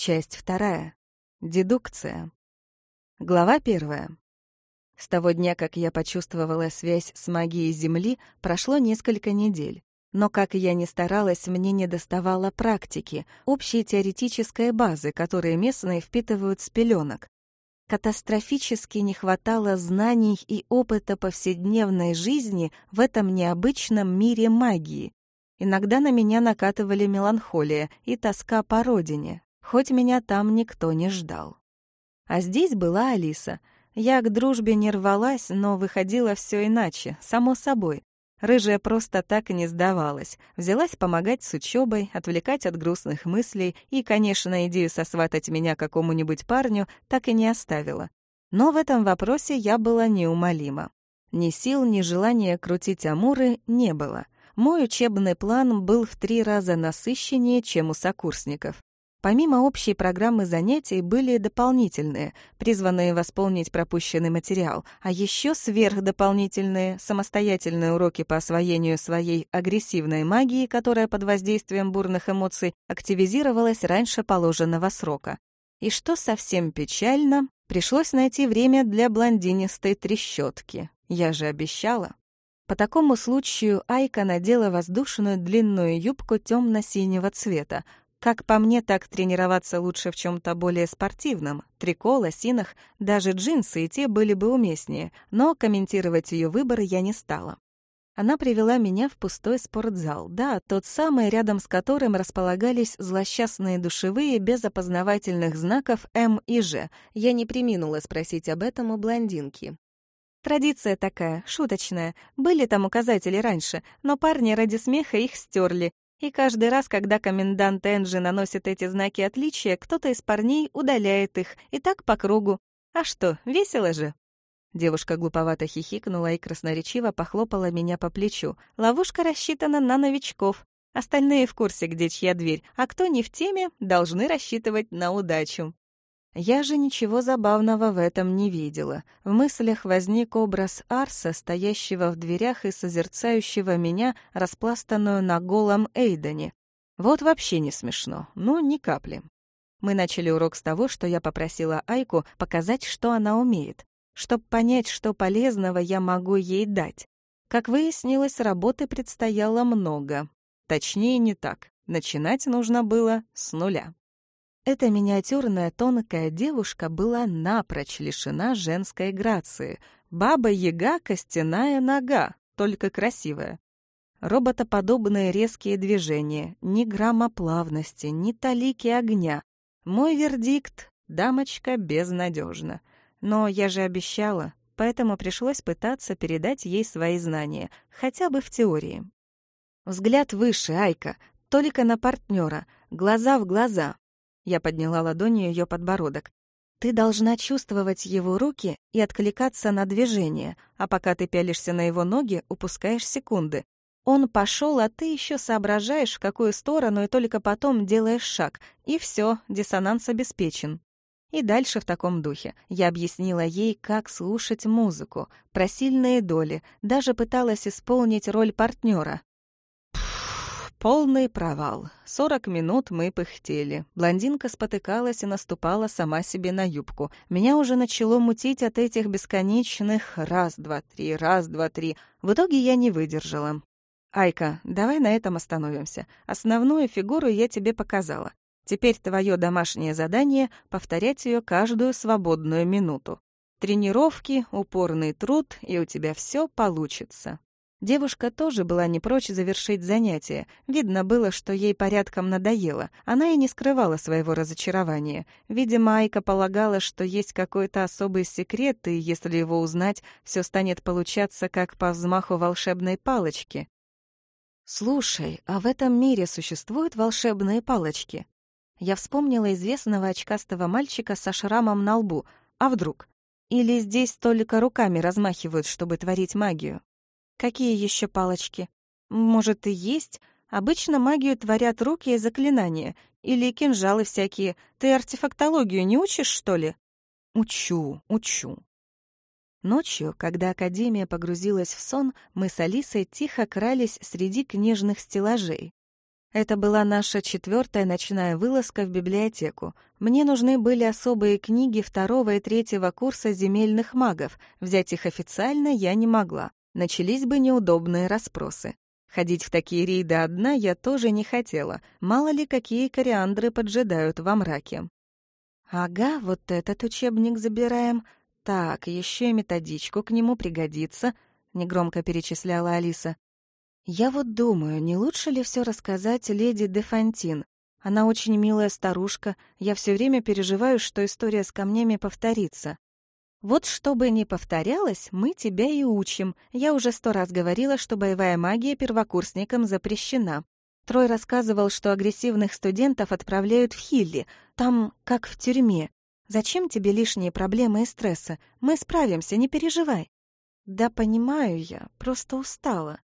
Часть вторая. Дедукция. Глава первая. С того дня, как я почувствовала связь с магией Земли, прошло несколько недель. Но как я ни старалась, мне не доставало практики, общей теоретической базы, которые местные впитывают с пеленок. Катастрофически не хватало знаний и опыта повседневной жизни в этом необычном мире магии. Иногда на меня накатывали меланхолия и тоска по родине, хоть меня там никто не ждал. А здесь была Алиса. Я к дружбе не рвалась, но выходило все иначе, само собой. Рыжая просто так и не сдавалась. Взялась помогать с учебой, отвлекать от грустных мыслей и, конечно, идею сосватать меня какому-нибудь парню так и не оставила. Но в этом вопросе я была неумолима. Ни сил, ни желания крутить амуры не было. Мой учебный план был в три раза насыщеннее, чем у сокурсников. Помимо общей программы занятий были дополнительные, призванные восполнить пропущенный материал, а еще сверхдополнительные, самостоятельные уроки по освоению своей агрессивной магии, которая под воздействием бурных эмоций активизировалась раньше положенного срока. И что совсем печально, пришлось найти время для блондинистой трещотки. Я же обещала. По такому случаю Айка надела воздушную длинную юбку темно-синего цвета, как по мне, так тренироваться лучше в чем-то более спортивном. Трико, лосинах, даже джинсы и те были бы уместнее, но комментировать ее выбор я не стала. Она привела меня в пустой спортзал, да, тот самый, рядом с которым располагались злосчастные душевые без опознавательных знаков М и Ж. Я не приминула спросить об этом у блондинки. Традиция такая, шуточная. Были там указатели раньше, но парни ради смеха их стерли, и каждый раз, когда комендант Энджи наносит эти знаки отличия, кто-то из парней удаляет их, и так по кругу. А что, весело же? Девушка глуповато хихикнула и красноречиво похлопала меня по плечу. Ловушка рассчитана на новичков. Остальные в курсе, где чья дверь, а кто не в теме, должны рассчитывать на удачу. Я же ничего забавного в этом не видела. В мыслях возник образ Арса, стоящего в дверях и созерцающего меня, распластанную на голом Эйдене. Вот вообще не смешно, ну, ни капли. Мы начали урок с того, что я попросила Айку показать, что она умеет, чтобы понять, что полезного я могу ей дать. Как выяснилось, работы предстояло много. Точнее, не так. Начинать нужно было с нуля. Эта миниатюрная тонкая девушка была напрочь лишена женской грации. Баба-яга — костяная нога, только красивая. Роботоподобные резкие движения, ни грамма плавности, ни талики огня. Мой вердикт — дамочка безнадежна. Но я же обещала, поэтому пришлось пытаться передать ей свои знания, хотя бы в теории. Взгляд выше, Айка, только на партнера, глаза в глаза, я подняла ладонью ее подбородок. Ты должна чувствовать его руки и откликаться на движение, а пока ты пялишься на его ноги, упускаешь секунды. Он пошел, а ты еще соображаешь, в какую сторону, и только потом делаешь шаг. И все, диссонанс обеспечен. И дальше в таком духе. Я объяснила ей, как слушать музыку, про сильные доли, даже пыталась исполнить роль партнера. Полный провал. Сорок минут мы пыхтели. Блондинка спотыкалась и наступала сама себе на юбку. Меня уже начало мутить от этих бесконечных раз-два-три, раз-два-три. В итоге я не выдержала. «Айка, давай на этом остановимся. Основную фигуру я тебе показала. Теперь твое домашнее задание — повторять ее каждую свободную минуту. Тренировки, упорный труд, и у тебя все получится». Девушка тоже была не прочь завершить занятие. Видно было, что ей порядком надоело. Она и не скрывала своего разочарования. Видимо, Айка полагала, что есть какой-то особый секрет, и если его узнать, все станет получаться как по взмаху волшебной палочки. «Слушай, а в этом мире существуют волшебные палочки?» Я вспомнила известного очкастого мальчика со шрамом на лбу. А вдруг? Или здесь только руками размахивают, чтобы творить магию? Какие еще палочки? Может, и есть? Обычно магию творят руки и заклинания. Или кинжалы всякие. Ты артефактологию не учишь, что ли? Учу, учу. Ночью, когда Академия погрузилась в сон, мы с Алисой тихо крались среди книжных стеллажей. Это была наша четвертая ночная вылазка в библиотеку. Мне нужны были особые книги второго и третьего курса земельных магов. Взять их официально я не могла. Начались бы неудобные расспросы. Ходить в такие рейды одна я тоже не хотела. Мало ли, какие кориандры поджидают во мраке. «Ага, вот этот учебник забираем. Так, еще и методичку к нему пригодится», — негромко перечисляла Алиса. «Я вот думаю, не лучше ли все рассказать леди де Фонтин? Она очень милая старушка, я все время переживаю, что история с камнями повторится. Вот чтобы не повторялось, мы тебя и учим. Я уже сто раз говорила, что боевая магия первокурсникам запрещена. Трой рассказывал, что агрессивных студентов отправляют в Хилли, там как в тюрьме. Зачем тебе лишние проблемы и стрессы? Мы справимся, не переживай. Да понимаю я, просто устала.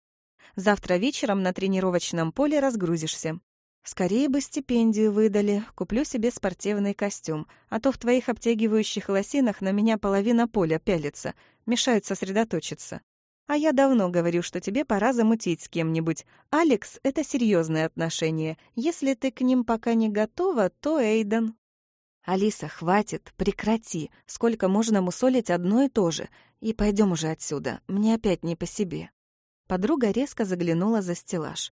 Завтра вечером на тренировочном поле разгрузишься. Скорее бы стипендию выдали, куплю себе спортивный костюм, а то в твоих обтягивающих лосинах на меня половина поля пялится, мешает сосредоточиться. А я давно говорю, что тебе пора замутить с кем-нибудь. Алекс — это серьезные отношения. Если ты к ним пока не готова, то Эйден. Алиса, хватит, прекрати. Сколько можно мусолить одно и то же? И пойдем уже отсюда. Мне опять не по себе. Подруга резко заглянула за стеллаж.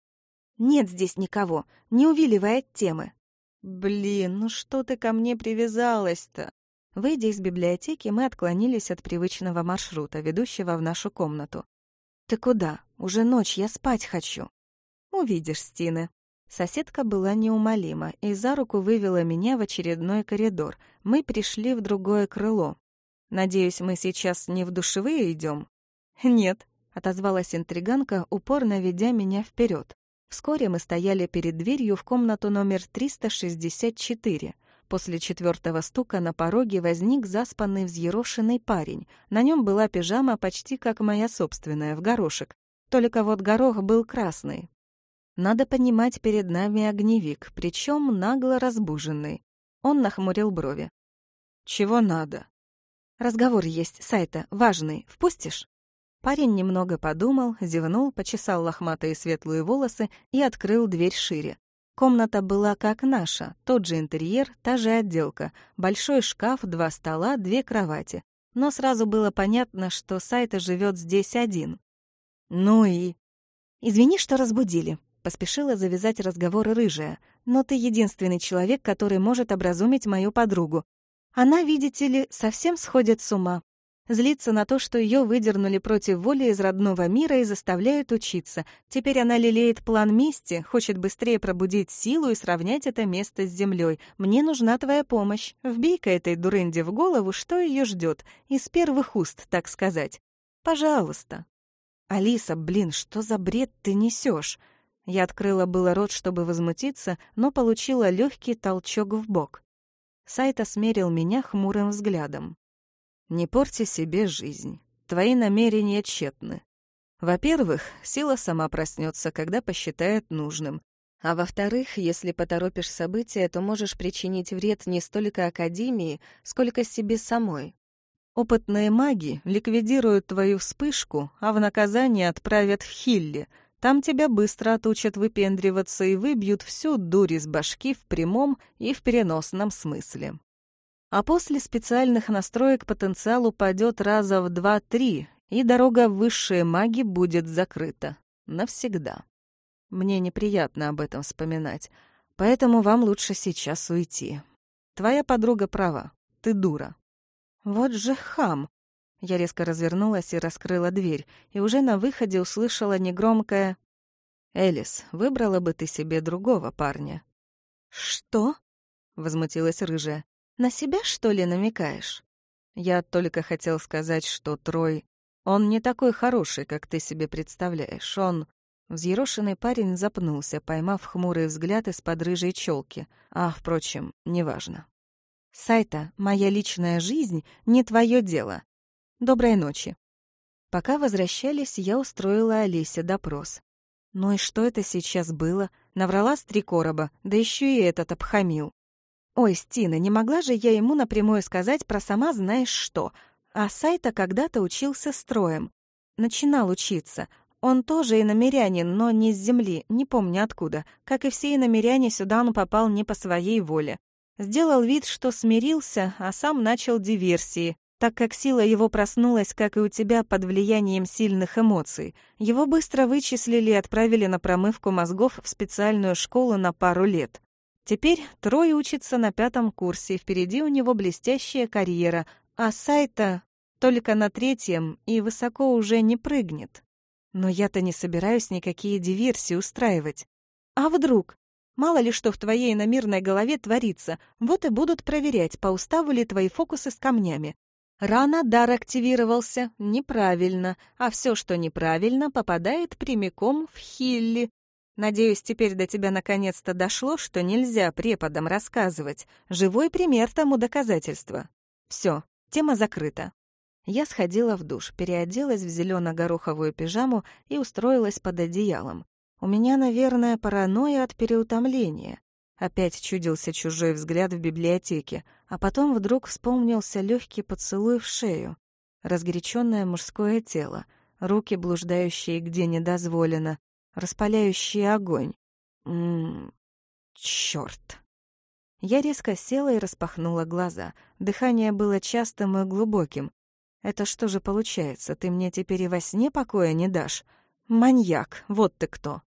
«Нет здесь никого, не увиливай от темы». «Блин, ну что ты ко мне привязалась-то?» Выйдя из библиотеки, мы отклонились от привычного маршрута, ведущего в нашу комнату. «Ты куда? Уже ночь, я спать хочу». «Увидишь, Стины». Соседка была неумолима и за руку вывела меня в очередной коридор. Мы пришли в другое крыло. «Надеюсь, мы сейчас не в душевые идем?» «Нет», — отозвалась интриганка, упорно ведя меня вперед. Вскоре мы стояли перед дверью в комнату номер 364. После четвертого стука на пороге возник заспанный взъерошенный парень. На нем была пижама почти как моя собственная, в горошек. Только вот горох был красный. Надо понимать, перед нами огневик, причем нагло разбуженный. Он нахмурил брови. «Чего надо?» «Разговор есть, Сайта, важный. Впустишь?» Парень немного подумал, зевнул, почесал лохматые светлые волосы и открыл дверь шире. Комната была как наша, тот же интерьер, та же отделка, большой шкаф, два стола, две кровати. Но сразу было понятно, что Сайта живет здесь один. «Ну и...» «Извини, что разбудили», — поспешила завязать разговор рыжая. «Но ты единственный человек, который может образумить мою подругу. Она, видите ли, совсем сходит с ума. Злится на то, что ее выдернули против воли из родного мира и заставляют учиться. Теперь она лелеет план мести, хочет быстрее пробудить силу и сравнять это место с землей. Мне нужна твоя помощь. Вбей-ка этой дурынде в голову, что ее ждет. Из первых уст, так сказать. Пожалуйста. Алиса, блин, что за бред ты несешь? Я открыла было рот, чтобы возмутиться, но получила легкий толчок в бок. Сайта смерил меня хмурым взглядом. Не порти себе жизнь. Твои намерения тщетны. Во-первых, сила сама проснется, когда посчитает нужным. А во-вторых, если поторопишь события, то можешь причинить вред не столько Академии, сколько себе самой. Опытные маги ликвидируют твою вспышку, а в наказание отправят в Хилли. Там тебя быстро отучат выпендриваться и выбьют всю дурь из башки в прямом и в переносном смысле. А после специальных настроек потенциал упадет раза в два-три, и дорога в высшие маги будет закрыта. Навсегда. Мне неприятно об этом вспоминать, поэтому вам лучше сейчас уйти. Твоя подруга права, ты дура. Вот же хам! Я резко развернулась и раскрыла дверь, и уже на выходе услышала негромкое «Элис, выбрала бы ты себе другого парня». «Что?» — возмутилась рыжая. На себя, что ли, намекаешь? Я только хотел сказать, что Трой... Он не такой хороший, как ты себе представляешь. Он... Взъерошенный парень запнулся, поймав хмурый взгляд из-под рыжей челки. А, впрочем, неважно. «Сайта, моя личная жизнь — не твое дело. Доброй ночи». Пока возвращались, я устроила Алисе допрос. Ну и что это сейчас было? Наврала с три короба, да еще и этот обхамил. Ой, Стина, не могла же я ему напрямую сказать про сама знаешь что. А Сайта когда-то учился строем. Начинал учиться. Он тоже иномерянин, но не с земли, не помню откуда. Как и все иномеряне, сюда он попал не по своей воле. Сделал вид, что смирился, а сам начал диверсии, так как сила его проснулась, как и у тебя, под влиянием сильных эмоций. Его быстро вычислили и отправили на промывку мозгов в специальную школу на пару лет. Теперь Трой учится на пятом курсе, впереди у него блестящая карьера, а Сайта только на третьем и высоко уже не прыгнет. Но я-то не собираюсь никакие диверсии устраивать. А вдруг? Мало ли что в твоей иномирной голове творится, вот и будут проверять, по уставу ли твои фокусы с камнями. Рано дар активировался, неправильно, а все, что неправильно, попадает прямиком в Хилли. Надеюсь, теперь до тебя наконец-то дошло, что нельзя преподам рассказывать. Живой пример тому доказательства. Все, тема закрыта. Я сходила в душ, переоделась в зелено-гороховую пижаму и устроилась под одеялом. У меня, наверное, паранойя от переутомления. Опять чудился чужой взгляд в библиотеке, а потом вдруг вспомнился легкий поцелуй в шею, разгоряченное мужское тело, руки, блуждающие где недозволено, распаляющие огонь. Ммм, чёрт. Я резко села и распахнула глаза. Дыхание было частым и глубоким. Это что же получается, ты мне теперь и во сне покоя не дашь? Маньяк, вот ты кто.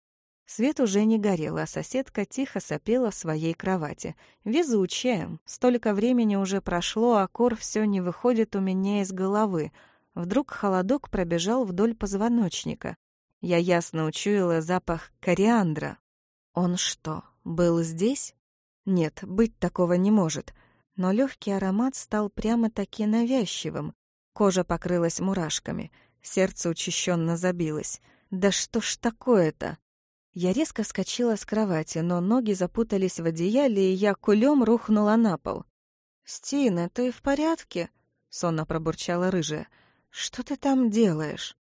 Свет уже не горел, а соседка тихо сопела в своей кровати. Везучая. Столько времени уже прошло, а кор все не выходит у меня из головы. Вдруг холодок пробежал вдоль позвоночника. Я ясно учуяла запах кориандра. Он что, был здесь? Нет, быть такого не может. Но легкий аромат стал прямо-таки навязчивым. Кожа покрылась мурашками, сердце учащенно забилось. «Да что ж такое-то?» Я резко вскочила с кровати, но ноги запутались в одеяле, и я кулем рухнула на пол. «Стина, ты в порядке?» — сонно пробурчала рыжая. «Что ты там делаешь?»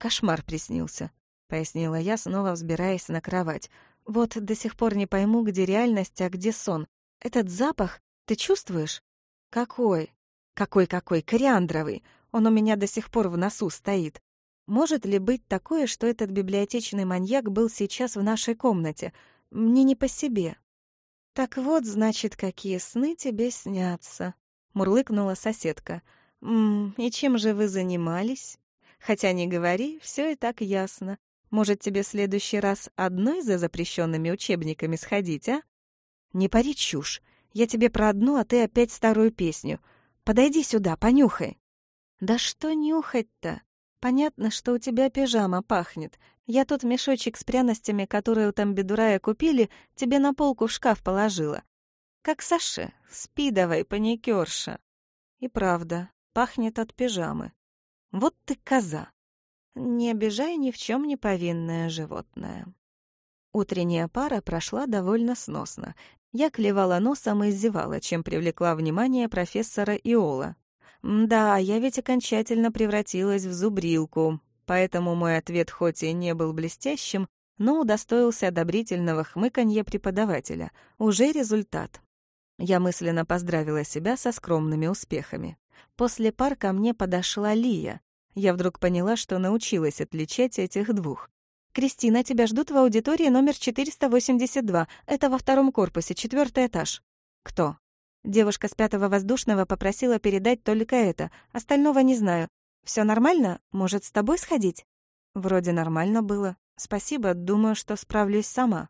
«Кошмар приснился», — пояснила я, снова взбираясь на кровать. «Вот до сих пор не пойму, где реальность, а где сон. Этот запах ты чувствуешь?» «Какой?» Какой-какой, кориандровый. Он у меня до сих пор в носу стоит. Может ли быть такое, что этот библиотечный маньяк был сейчас в нашей комнате? Мне не по себе. Так вот, значит, какие сны тебе снятся, мурлыкнула соседка. М и чем же вы занимались? Хотя не говори, все и так ясно. Может, тебе в следующий раз одной за запрещенными учебниками сходить, а? Не пари чушь. Я тебе про одну, а ты опять старую песню. Подойди сюда, понюхай». «Да что нюхать-то? Понятно, что у тебя пижама пахнет. Я тут мешочек с пряностями, которые у Тамбедурая купили, тебе на полку в шкаф положила. Как Саше, спи давай, паникерша». И правда, пахнет от пижамы. Вот ты коза. Не обижай ни в чем не повинное животное. Утренняя пара прошла довольно сносно. Я клевала носом и зевала, чем привлекла внимание профессора Иола. Да, я ведь окончательно превратилась в зубрилку, поэтому мой ответ хоть и не был блестящим, но удостоился одобрительного хмыканья преподавателя. Уже результат. Я мысленно поздравила себя со скромными успехами. После пар ко мне подошла Лия. Я вдруг поняла, что научилась отличать этих двух. «Кристина, тебя ждут в аудитории номер 482. Это во втором корпусе, четвертый этаж». «Кто?» Девушка с пятого воздушного попросила передать только это. Остального не знаю. Все нормально? Может, с тобой сходить?» «Вроде нормально было. Спасибо, думаю, что справлюсь сама».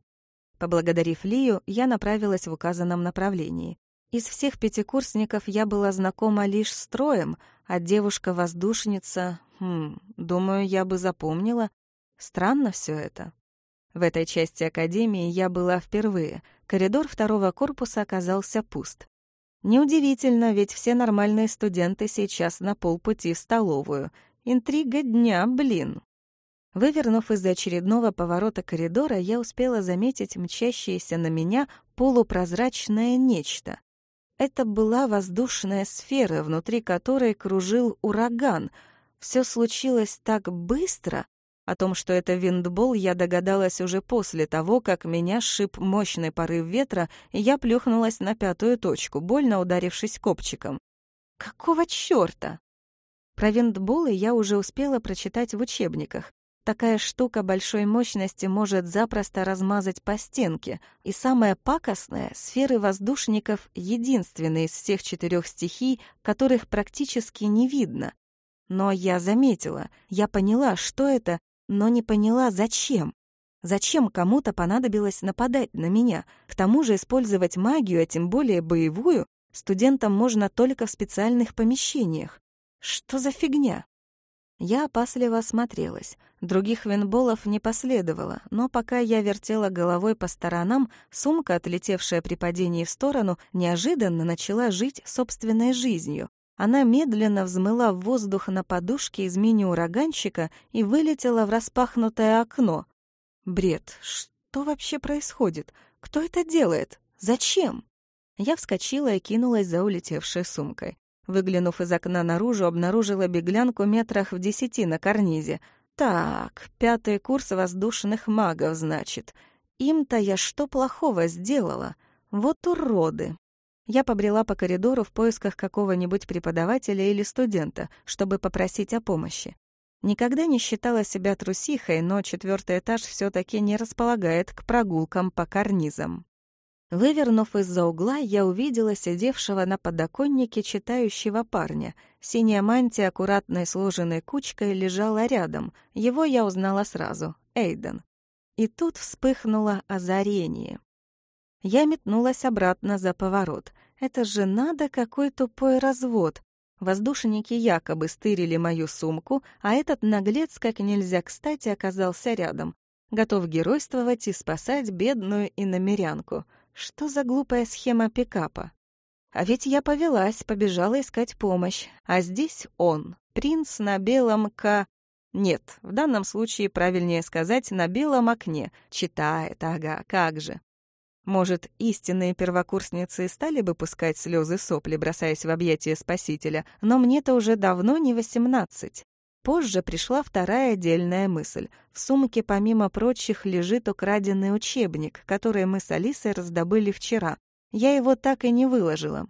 Поблагодарив Лию, я направилась в указанном направлении. Из всех пятикурсников я была знакома лишь с троем, а девушка-воздушница... Хм, думаю, я бы запомнила, Странно все это. В этой части академии я была впервые. Коридор второго корпуса оказался пуст. Неудивительно, ведь все нормальные студенты сейчас на полпути в столовую. Интрига дня, блин. Вывернув из очередного поворота коридора, я успела заметить мчащееся на меня полупрозрачное нечто. Это была воздушная сфера, внутри которой кружил ураган. Все случилось так быстро, о том, что это виндбол, я догадалась уже после того, как меня сшиб мощный порыв ветра, и я плюхнулась на пятую точку, больно ударившись копчиком. Какого чёрта? Про виндболы я уже успела прочитать в учебниках. Такая штука большой мощности может запросто размазать по стенке. И самое пакостное — сферы воздушников — единственные из всех четырех стихий, которых практически не видно. Но я заметила, я поняла, что это, но не поняла, зачем. Зачем кому-то понадобилось нападать на меня? К тому же использовать магию, а тем более боевую, студентам можно только в специальных помещениях. Что за фигня? Я опасливо осмотрелась. Других винболов не последовало, но пока я вертела головой по сторонам, сумка, отлетевшая при падении в сторону, неожиданно начала жить собственной жизнью. Она медленно взмыла в воздух на подушке из мини-ураганщика и вылетела в распахнутое окно. Бред. Что вообще происходит? Кто это делает? Зачем? Я вскочила и кинулась за улетевшей сумкой. Выглянув из окна наружу, обнаружила беглянку метрах в десяти на карнизе. Так, пятый курс воздушных магов, значит. Им-то я что плохого сделала? Вот уроды. Я побрела по коридору в поисках какого-нибудь преподавателя или студента, чтобы попросить о помощи. Никогда не считала себя трусихой, но четвертый этаж все таки не располагает к прогулкам по карнизам. Вывернув из-за угла, я увидела сидевшего на подоконнике читающего парня. Синяя мантия аккуратной сложенной кучкой лежала рядом. Его я узнала сразу — Эйден. И тут вспыхнуло озарение. Я метнулась обратно за поворот. Это же надо какой тупой развод. Воздушники якобы стырили мою сумку, а этот наглец как нельзя кстати оказался рядом, готов геройствовать и спасать бедную иномерянку — что за глупая схема пикапа? А ведь я повелась, побежала искать помощь. А здесь он, принц на белом ка... Нет, в данном случае правильнее сказать «на белом окне». Читает, ага, как же. Может, истинные первокурсницы стали бы пускать слезы сопли, бросаясь в объятия спасителя, но мне-то уже давно не восемнадцать. Позже пришла вторая отдельная мысль. В сумке, помимо прочих, лежит украденный учебник, который мы с Алисой раздобыли вчера. Я его так и не выложила.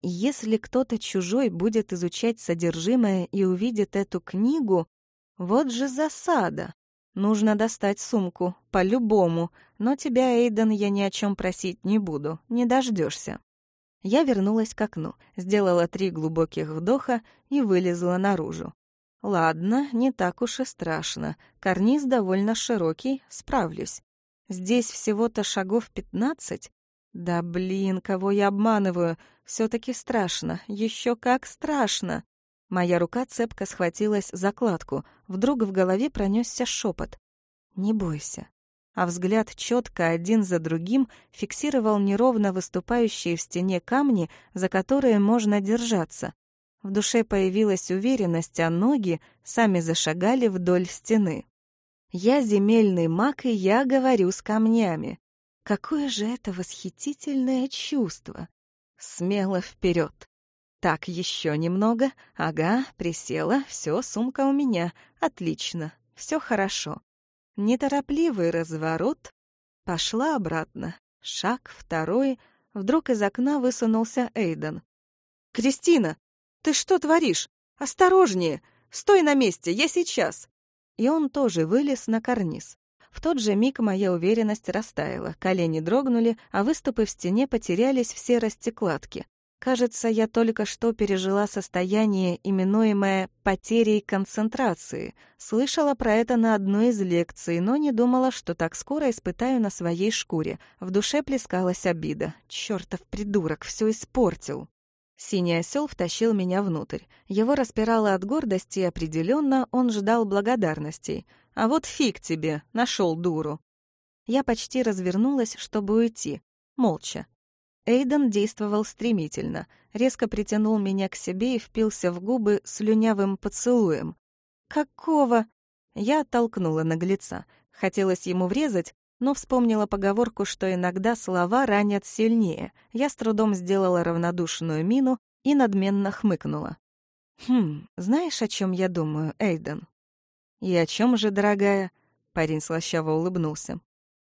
Если кто-то чужой будет изучать содержимое и увидит эту книгу, вот же засада. Нужно достать сумку, по-любому, но тебя, Эйден, я ни о чем просить не буду, не дождешься. Я вернулась к окну, сделала три глубоких вдоха и вылезла наружу. Ладно, не так уж и страшно. Карниз довольно широкий, справлюсь. Здесь всего-то шагов пятнадцать. Да блин, кого я обманываю? все таки страшно, еще как страшно. Моя рука цепко схватилась за кладку. Вдруг в голове пронесся шепот. «Не бойся». А взгляд четко один за другим фиксировал неровно выступающие в стене камни, за которые можно держаться. В душе появилась уверенность, а ноги сами зашагали вдоль стены. Я земельный маг, и я говорю с камнями. Какое же это восхитительное чувство! Смело вперед. Так, еще немного. Ага, присела. Все, сумка у меня. Отлично. Все хорошо. Неторопливый разворот. Пошла обратно. Шаг второй. Вдруг из окна высунулся Эйден. «Кристина, «Ты что творишь? Осторожнее! Стой на месте, я сейчас!» И он тоже вылез на карниз. В тот же миг моя уверенность растаяла, колени дрогнули, а выступы в стене потерялись в серости кладки. Кажется, я только что пережила состояние, именуемое «потерей концентрации». Слышала про это на одной из лекций, но не думала, что так скоро испытаю на своей шкуре. В душе плескалась обида. Чёртов придурок, все испортил. Синий осел втащил меня внутрь. Его распирало от гордости, и определенно он ждал благодарностей. А вот фиг тебе, нашел дуру. Я почти развернулась, чтобы уйти. Молча. Эйден действовал стремительно, резко притянул меня к себе и впился в губы слюнявым поцелуем. «Какого?» Я оттолкнула наглеца. Хотелось ему врезать, но вспомнила поговорку, что иногда слова ранят сильнее. Я с трудом сделала равнодушную мину и надменно хмыкнула. «Хм, знаешь, о чем я думаю, Эйден?» «И о чем же, дорогая?» Парень слащаво улыбнулся.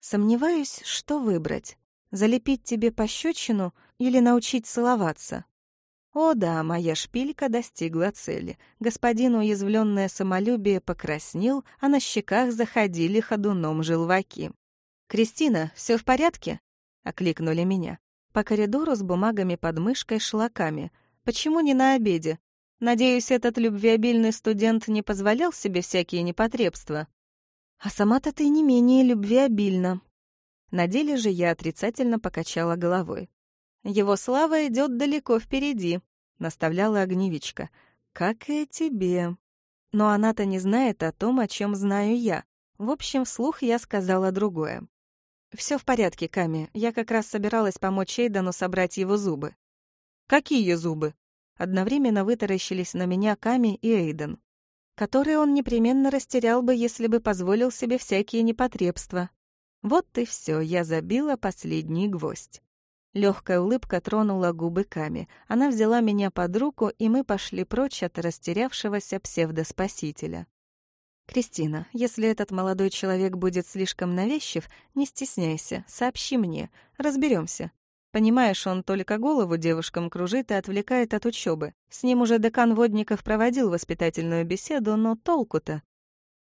«Сомневаюсь, что выбрать. Залепить тебе пощечину или научить целоваться?» О да, моя шпилька достигла цели. Господин уязвленное самолюбие покраснел, а на щеках заходили ходуном желваки. «Кристина, все в порядке?» — окликнули меня. По коридору с бумагами под мышкой шла Ками. «Почему не на обеде? Надеюсь, этот любвеобильный студент не позволял себе всякие непотребства?» «А сама-то ты не менее любвеобильна». На деле же я отрицательно покачала головой. Его слава идет далеко впереди», — наставляла огневичка. «Как и тебе». Но она-то не знает о том, о чем знаю я. В общем, вслух я сказала другое. Все в порядке, Ками. Я как раз собиралась помочь Эйдану собрать его зубы». «Какие зубы?» Одновременно вытаращились на меня Ками и Эйден. Которые он непременно растерял бы, если бы позволил себе всякие непотребства. Вот и все, я забила последний гвоздь. Легкая улыбка тронула губы Ками. Она взяла меня под руку, и мы пошли прочь от растерявшегося псевдоспасителя. «Кристина, если этот молодой человек будет слишком навязчив, не стесняйся, сообщи мне, разберемся. Понимаешь, он только голову девушкам кружит и отвлекает от учебы. С ним уже декан Водников проводил воспитательную беседу, но толку-то?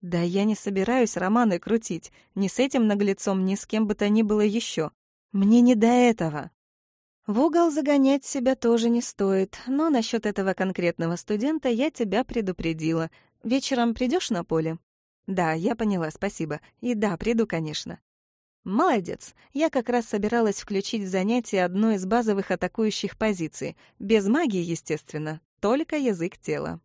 Да я не собираюсь романы крутить, ни с этим наглецом, ни с кем бы то ни было еще. Мне не до этого. В угол загонять себя тоже не стоит, но насчет этого конкретного студента я тебя предупредила. Вечером придешь на поле? Да, я поняла, спасибо. И да, приду, конечно. Молодец. Я как раз собиралась включить в занятие одну из базовых атакующих позиций. Без магии, естественно, только язык тела.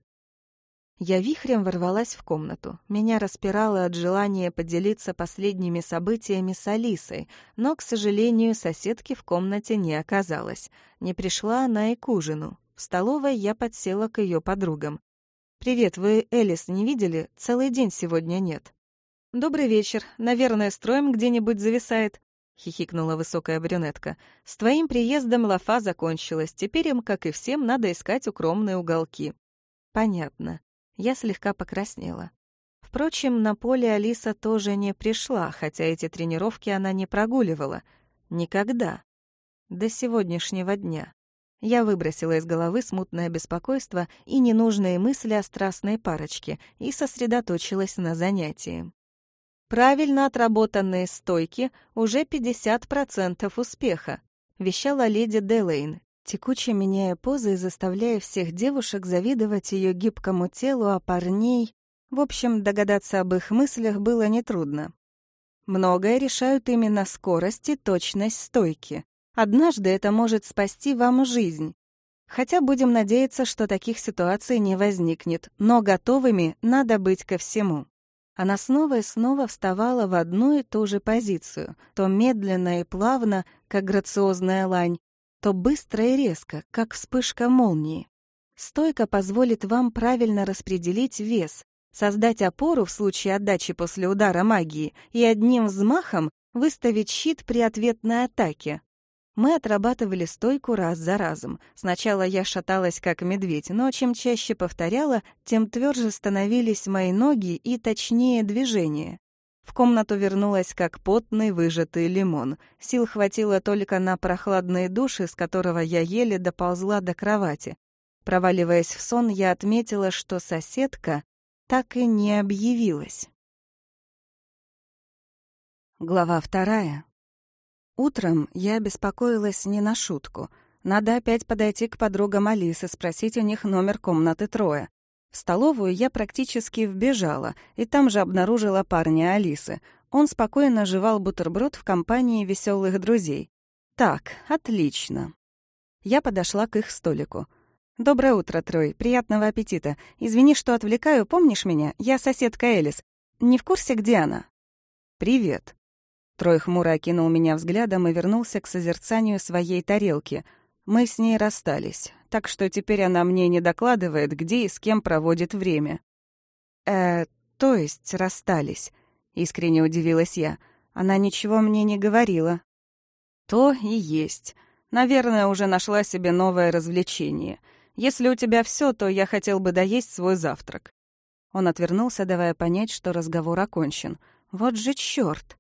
Я вихрем ворвалась в комнату. Меня распирало от желания поделиться последними событиями с Алисой, но, к сожалению, соседки в комнате не оказалось. Не пришла она и к ужину. В столовой я подсела к ее подругам. «Привет, вы Элис не видели? Целый день сегодня нет». «Добрый вечер. Наверное, строим где-нибудь зависает», — хихикнула высокая брюнетка. «С твоим приездом лафа закончилась. Теперь им, как и всем, надо искать укромные уголки». «Понятно. Я слегка покраснела. Впрочем, на поле Алиса тоже не пришла, хотя эти тренировки она не прогуливала. Никогда. До сегодняшнего дня. Я выбросила из головы смутное беспокойство и ненужные мысли о страстной парочке и сосредоточилась на занятии. Правильно отработанные стойки — уже 50% успеха, вещала леди Делейн, текуче меняя позы и заставляя всех девушек завидовать ее гибкому телу, а парней... В общем, догадаться об их мыслях было нетрудно. Многое решают именно скорость и точность стойки. Однажды это может спасти вам жизнь. Хотя будем надеяться, что таких ситуаций не возникнет, но готовыми надо быть ко всему. Она снова и снова вставала в одну и ту же позицию, то медленно и плавно, как грациозная лань, то быстро и резко, как вспышка молнии. Стойка позволит вам правильно распределить вес, создать опору в случае отдачи после удара магии и одним взмахом выставить щит при ответной атаке. Мы отрабатывали стойку раз за разом. Сначала я шаталась как медведь, но чем чаще повторяла, тем тверже становились мои ноги и точнее движения. В комнату вернулась как потный выжатый лимон. Сил хватило только на прохладные души, с которого я еле доползла до кровати. Проваливаясь в сон, я отметила, что соседка так и не объявилась. Глава вторая. Утром я беспокоилась не на шутку. Надо опять подойти к подругам Алисы, спросить у них номер комнаты Троя. В столовую я практически вбежала, и там же обнаружила парня Алисы. Он спокойно жевал бутерброд в компании веселых друзей. «Так, отлично». Я подошла к их столику. «Доброе утро, Трой. Приятного аппетита. Извини, что отвлекаю. Помнишь меня? Я соседка Элис. Не в курсе, где она?» «Привет». Трой хмуро окинул меня взглядом и вернулся к созерцанию своей тарелки. Мы с ней расстались так что теперь она мне не докладывает, где и с кем проводит время». «Э, то есть расстались?» — искренне удивилась я. «Она ничего мне не говорила». «То и есть. Наверное, уже нашла себе новое развлечение. Если у тебя все, то я хотел бы доесть свой завтрак». Он отвернулся, давая понять, что разговор окончен. «Вот же чёрт!»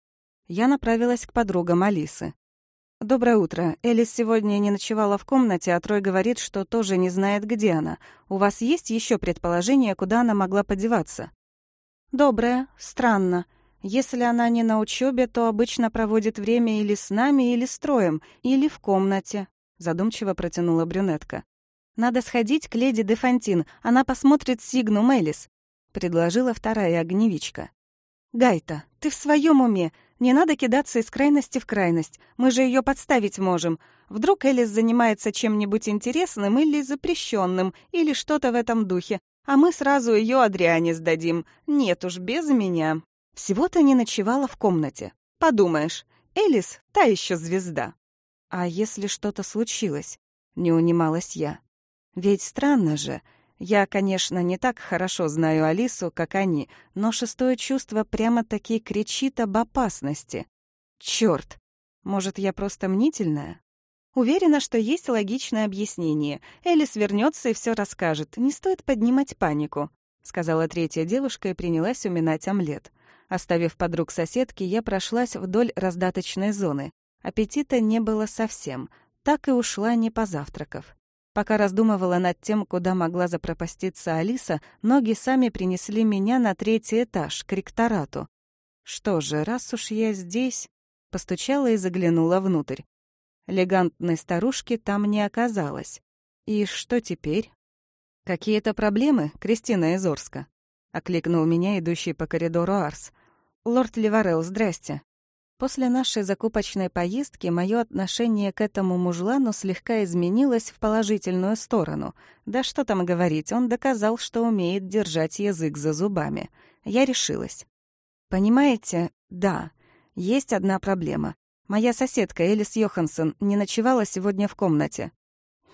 Я направилась к подругам Алисы. «Доброе утро. Элис сегодня не ночевала в комнате, а Трой говорит, что тоже не знает, где она. У вас есть еще предположение, куда она могла подеваться?» «Доброе. Странно. Если она не на учебе, то обычно проводит время или с нами, или с Троем, или в комнате», — задумчиво протянула брюнетка. «Надо сходить к леди де Фонтин, она посмотрит Сигну Элис», — предложила вторая огневичка. «Гайта, ты в своем уме? Не надо кидаться из крайности в крайность. Мы же ее подставить можем. Вдруг Элис занимается чем-нибудь интересным или запрещенным, или что-то в этом духе, а мы сразу ее Адриане сдадим. Нет уж, без меня. Всего-то не ночевала в комнате. Подумаешь, Элис — та еще звезда. А если что-то случилось? Не унималась я. Ведь странно же, я, конечно, не так хорошо знаю Алису, как они, но шестое чувство прямо-таки кричит об опасности. Чёрт! Может, я просто мнительная? Уверена, что есть логичное объяснение. Элис вернется и все расскажет. Не стоит поднимать панику, сказала третья девушка и принялась уминать омлет. Оставив подруг соседки, я прошлась вдоль раздаточной зоны. Аппетита не было совсем. Так и ушла, не позавтракав. Пока раздумывала над тем, куда могла запропаститься Алиса, ноги сами принесли меня на третий этаж, к ректорату. Что же, раз уж я здесь... Постучала и заглянула внутрь. Элегантной старушки там не оказалось. И что теперь? «Какие-то проблемы, Кристина из Орска?» — окликнул меня идущий по коридору Арс. «Лорд Ливарел, здрасте. После нашей закупочной поездки мое отношение к этому мужлану слегка изменилось в положительную сторону. Да что там говорить, он доказал, что умеет держать язык за зубами. Я решилась. Понимаете, да, есть одна проблема. Моя соседка Элис Йоханссон не ночевала сегодня в комнате.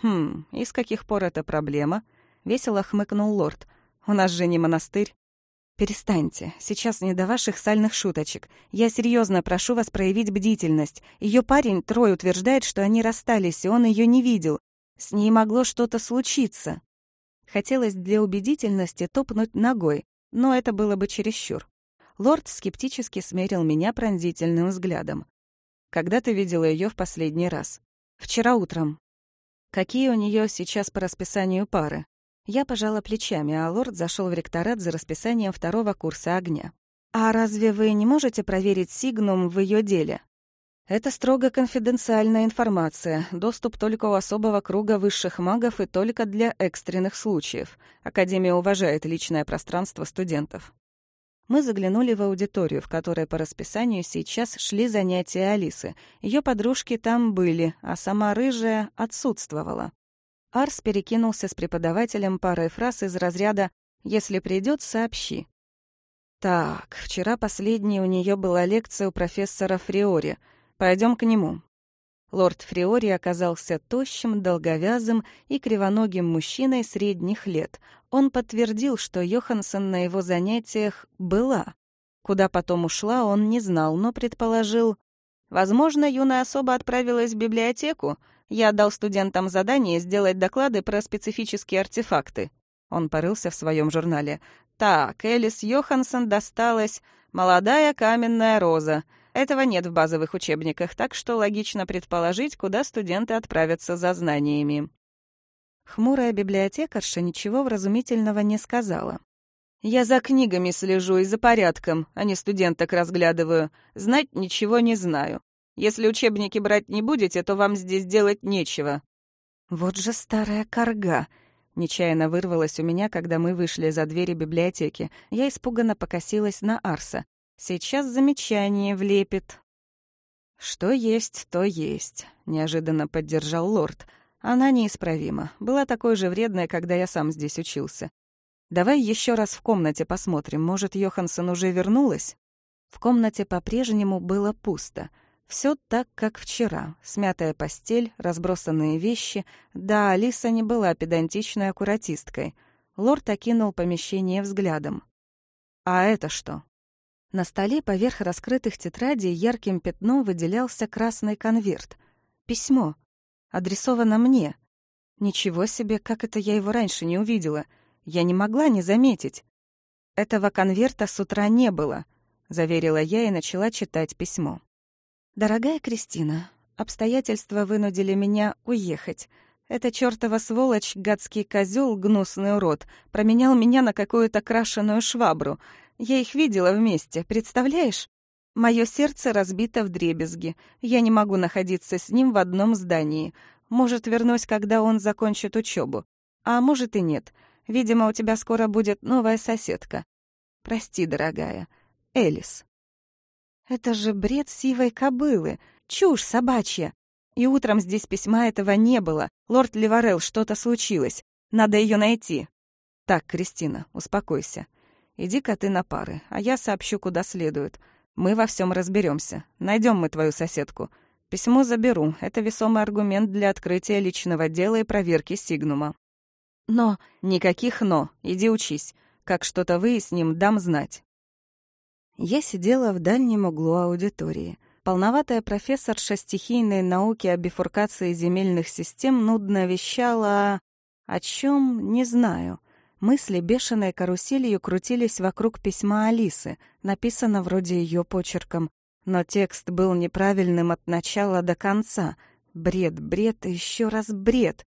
Хм, и с каких пор эта проблема? Весело хмыкнул лорд. У нас же не монастырь. «Перестаньте. Сейчас не до ваших сальных шуточек. Я серьезно прошу вас проявить бдительность. Ее парень, Трой, утверждает, что они расстались, и он ее не видел. С ней могло что-то случиться». Хотелось для убедительности топнуть ногой, но это было бы чересчур. Лорд скептически смерил меня пронзительным взглядом. «Когда ты видела ее в последний раз?» «Вчера утром». «Какие у нее сейчас по расписанию пары?» Я пожала плечами, а лорд зашел в ректорат за расписанием второго курса огня. «А разве вы не можете проверить Сигнум в ее деле?» «Это строго конфиденциальная информация, доступ только у особого круга высших магов и только для экстренных случаев. Академия уважает личное пространство студентов». Мы заглянули в аудиторию, в которой по расписанию сейчас шли занятия Алисы. Ее подружки там были, а сама рыжая отсутствовала. Арс перекинулся с преподавателем парой фраз из разряда «Если придет, сообщи». Так, вчера последней у нее была лекция у профессора Фриори. Пойдем к нему. Лорд Фриори оказался тощим, долговязым и кривоногим мужчиной средних лет. Он подтвердил, что Йоханссон на его занятиях была. Куда потом ушла, он не знал, но предположил... Возможно, юная особа отправилась в библиотеку, я дал студентам задание сделать доклады про специфические артефакты. Он порылся в своем журнале. Так, Элис Йоханссон досталась «Молодая каменная роза». Этого нет в базовых учебниках, так что логично предположить, куда студенты отправятся за знаниями. Хмурая библиотекарша ничего вразумительного не сказала. «Я за книгами слежу и за порядком, а не студенток разглядываю. Знать ничего не знаю. Если учебники брать не будете, то вам здесь делать нечего». «Вот же старая корга!» Нечаянно вырвалась у меня, когда мы вышли за двери библиотеки. Я испуганно покосилась на Арса. «Сейчас замечание влепит». «Что есть, то есть», — неожиданно поддержал лорд. «Она неисправима. Была такой же вредной, когда я сам здесь учился. Давай еще раз в комнате посмотрим. Может, Йоханссон уже вернулась?» В комнате по-прежнему было пусто — все так, как вчера. Смятая постель, разбросанные вещи. Да, Алиса не была педантичной аккуратисткой. Лорд окинул помещение взглядом. «А это что?» На столе поверх раскрытых тетрадей ярким пятном выделялся красный конверт. Письмо. Адресовано мне. Ничего себе, как это я его раньше не увидела. Я не могла не заметить. Этого конверта с утра не было, заверила я и начала читать письмо. «Дорогая Кристина, Обстоятельства вынудили меня уехать. Эта чёртова сволочь, гадский козёл, гнусный урод, променял меня на какую-то крашеную швабру. Я их видела вместе, представляешь? Моё сердце разбито в дребезги. Я не могу находиться с ним в одном здании. Может, вернусь, когда он закончит учёбу. А может и нет. Видимо, у тебя скоро будет новая соседка. Прости, дорогая. Элис. Это же бред сивой кобылы. Чушь собачья. И утром здесь письма этого не было. Лорд Ливарел, что-то случилось. Надо ее найти. Так, Кристина, успокойся. Иди-ка ты на пары, а я сообщу, куда следует. Мы во всем разберемся. Найдем мы твою соседку. Письмо заберу. Это весомый аргумент для открытия личного дела и проверки Сигнума. Но... Никаких «но». Иди учись. Как что-то выясним, дам знать. Я сидела в дальнем углу аудитории. Полноватая профессорша стихийной науки о бифуркации земельных систем нудно вещала о чем не знаю. Мысли бешеной каруселью крутились вокруг письма Алисы, написано вроде ее почерком, но текст был неправильным от начала до конца. Бред, бред и еще раз бред.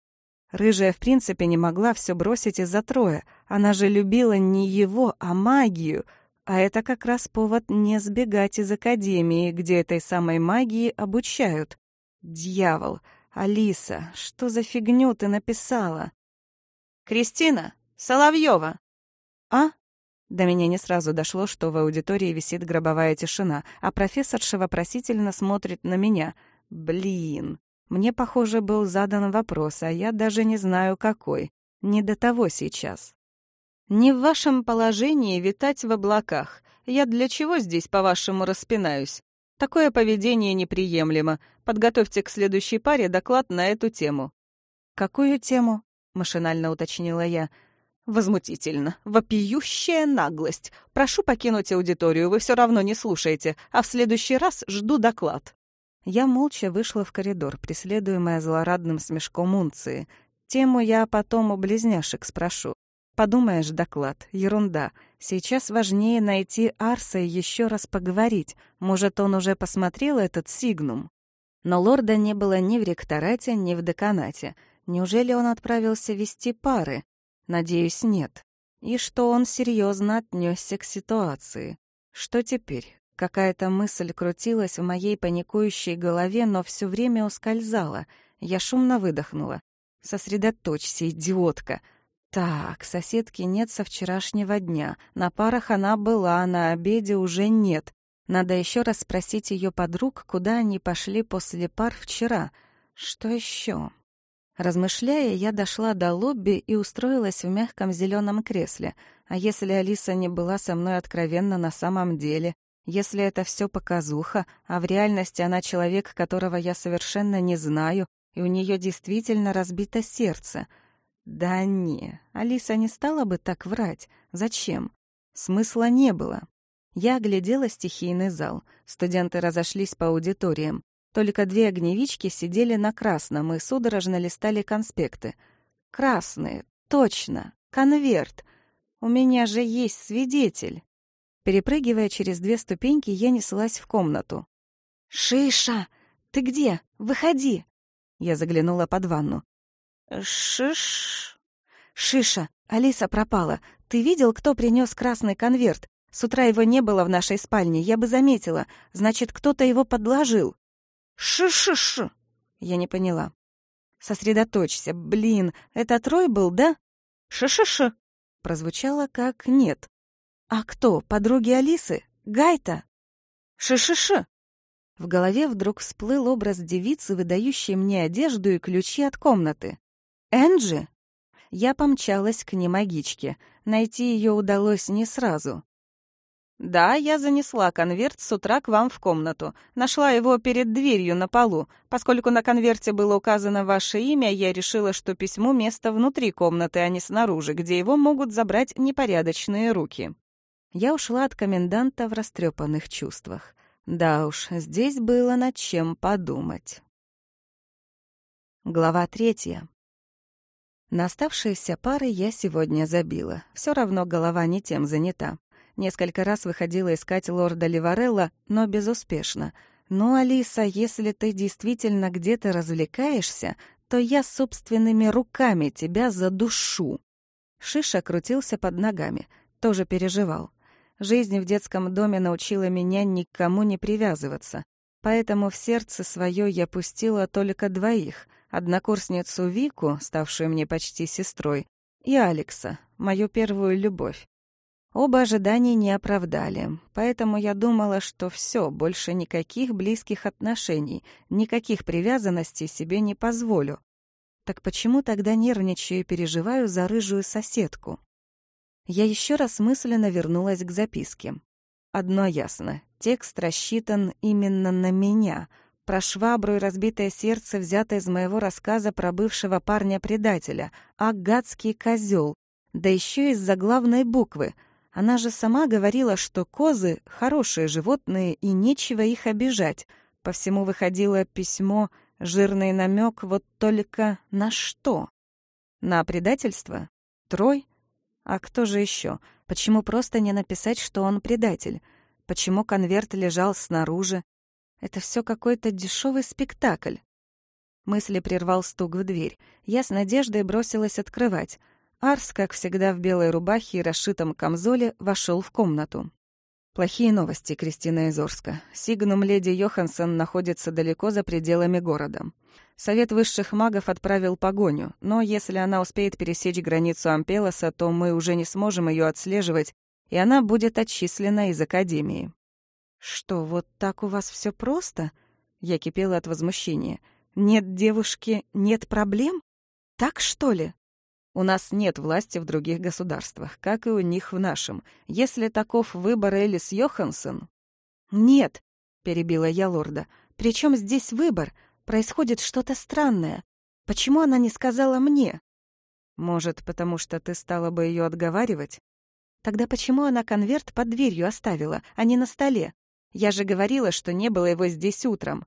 Рыжая в принципе не могла все бросить из-за Троя. Она же любила не его, а магию — а это как раз повод не сбегать из академии, где этой самой магии обучают. Дьявол, Алиса, что за фигню ты написала? Кристина, Соловьева. А? До меня не сразу дошло, что в аудитории висит гробовая тишина, а профессорша вопросительно смотрит на меня. Блин, мне, похоже, был задан вопрос, а я даже не знаю, какой. Не до того сейчас. «Не в вашем положении витать в облаках. Я для чего здесь, по-вашему, распинаюсь? Такое поведение неприемлемо. Подготовьте к следующей паре доклад на эту тему». «Какую тему?» — машинально уточнила я. «Возмутительно. Вопиющая наглость. Прошу покинуть аудиторию, вы все равно не слушаете, а в следующий раз жду доклад». Я молча вышла в коридор, преследуемая злорадным смешком унции. Тему я потом у близняшек спрошу. Подумаешь, доклад, ерунда. Сейчас важнее найти Арса и еще раз поговорить. Может, он уже посмотрел этот сигнум? Но лорда не было ни в ректорате, ни в деканате. Неужели он отправился вести пары? Надеюсь, нет. И что он серьезно отнесся к ситуации. Что теперь? Какая-то мысль крутилась в моей паникующей голове, но все время ускользала. Я шумно выдохнула. «Сосредоточься, идиотка!» Так, соседки нет со вчерашнего дня. На парах она была, на обеде уже нет. Надо еще раз спросить ее подруг, куда они пошли после пар вчера. Что еще? Размышляя, я дошла до лобби и устроилась в мягком зеленом кресле. А если Алиса не была со мной откровенна на самом деле? Если это все показуха, а в реальности она человек, которого я совершенно не знаю, и у нее действительно разбито сердце — да не, Алиса не стала бы так врать. Зачем? Смысла не было. Я оглядела стихийный зал. Студенты разошлись по аудиториям. Только две огневички сидели на красном и судорожно листали конспекты. Красные, точно, конверт. У меня же есть свидетель. Перепрыгивая через две ступеньки, я неслась в комнату. «Шиша! Ты где? Выходи!» Я заглянула под ванну. «Шиш...» «Шиша, Алиса пропала. Ты видел, кто принес красный конверт? С утра его не было в нашей спальне, я бы заметила. Значит, кто-то его подложил». «Шиш-шиш...» Я не поняла. «Сосредоточься, блин, это Трой был, да?» «Шиш-шиш...» Прозвучало как «нет». «А кто, подруги Алисы? Гайта?» «Шиш-шиш...» В голове вдруг всплыл образ девицы, выдающей мне одежду и ключи от комнаты. Энджи? Я помчалась к немагичке. Найти ее удалось не сразу. «Да, я занесла конверт с утра к вам в комнату. Нашла его перед дверью на полу. Поскольку на конверте было указано ваше имя, я решила, что письмо место внутри комнаты, а не снаружи, где его могут забрать непорядочные руки». Я ушла от коменданта в растрепанных чувствах. Да уж, здесь было над чем подумать. Глава третья. На оставшиеся пары я сегодня забила. Все равно голова не тем занята. Несколько раз выходила искать лорда Ливарелла, но безуспешно. «Ну, Алиса, если ты действительно где-то развлекаешься, то я собственными руками тебя задушу». Шиша крутился под ногами, тоже переживал. Жизнь в детском доме научила меня никому не привязываться, поэтому в сердце свое я пустила только двоих — однокурсницу Вику, ставшую мне почти сестрой, и Алекса, мою первую любовь. Оба ожидания не оправдали, поэтому я думала, что все, больше никаких близких отношений, никаких привязанностей себе не позволю. Так почему тогда нервничаю и переживаю за рыжую соседку? Я еще раз мысленно вернулась к записке. Одно ясно — текст рассчитан именно на меня, про швабру и разбитое сердце, взятое из моего рассказа про бывшего парня-предателя, а гадский козел, да еще из-за главной буквы — она же сама говорила, что козы — хорошие животные, и нечего их обижать. По всему выходило письмо, жирный намек вот только на что? На предательство? Трой? А кто же еще? Почему просто не написать, что он предатель? Почему конверт лежал снаружи? Это все какой-то дешевый спектакль. Мысли прервал стук в дверь. Я с надеждой бросилась открывать — Арс, как всегда в белой рубахе и расшитом камзоле, вошел в комнату. Плохие новости, Кристина Изорска. Сигнум леди Йоханссон находится далеко за пределами города. Совет высших магов отправил погоню, но если она успеет пересечь границу Ампелоса, то мы уже не сможем ее отслеживать, и она будет отчислена из Академии. «Что, вот так у вас все просто?» Я кипела от возмущения. «Нет девушки, нет проблем? Так, что ли?» У нас нет власти в других государствах, как и у них в нашем. Если таков выбор Элис Йоханссон...» «Нет», — перебила я лорда, — «причем здесь выбор? Происходит что-то странное. Почему она не сказала мне?» «Может, потому что ты стала бы ее отговаривать?» «Тогда почему она конверт под дверью оставила, а не на столе? Я же говорила, что не было его здесь утром.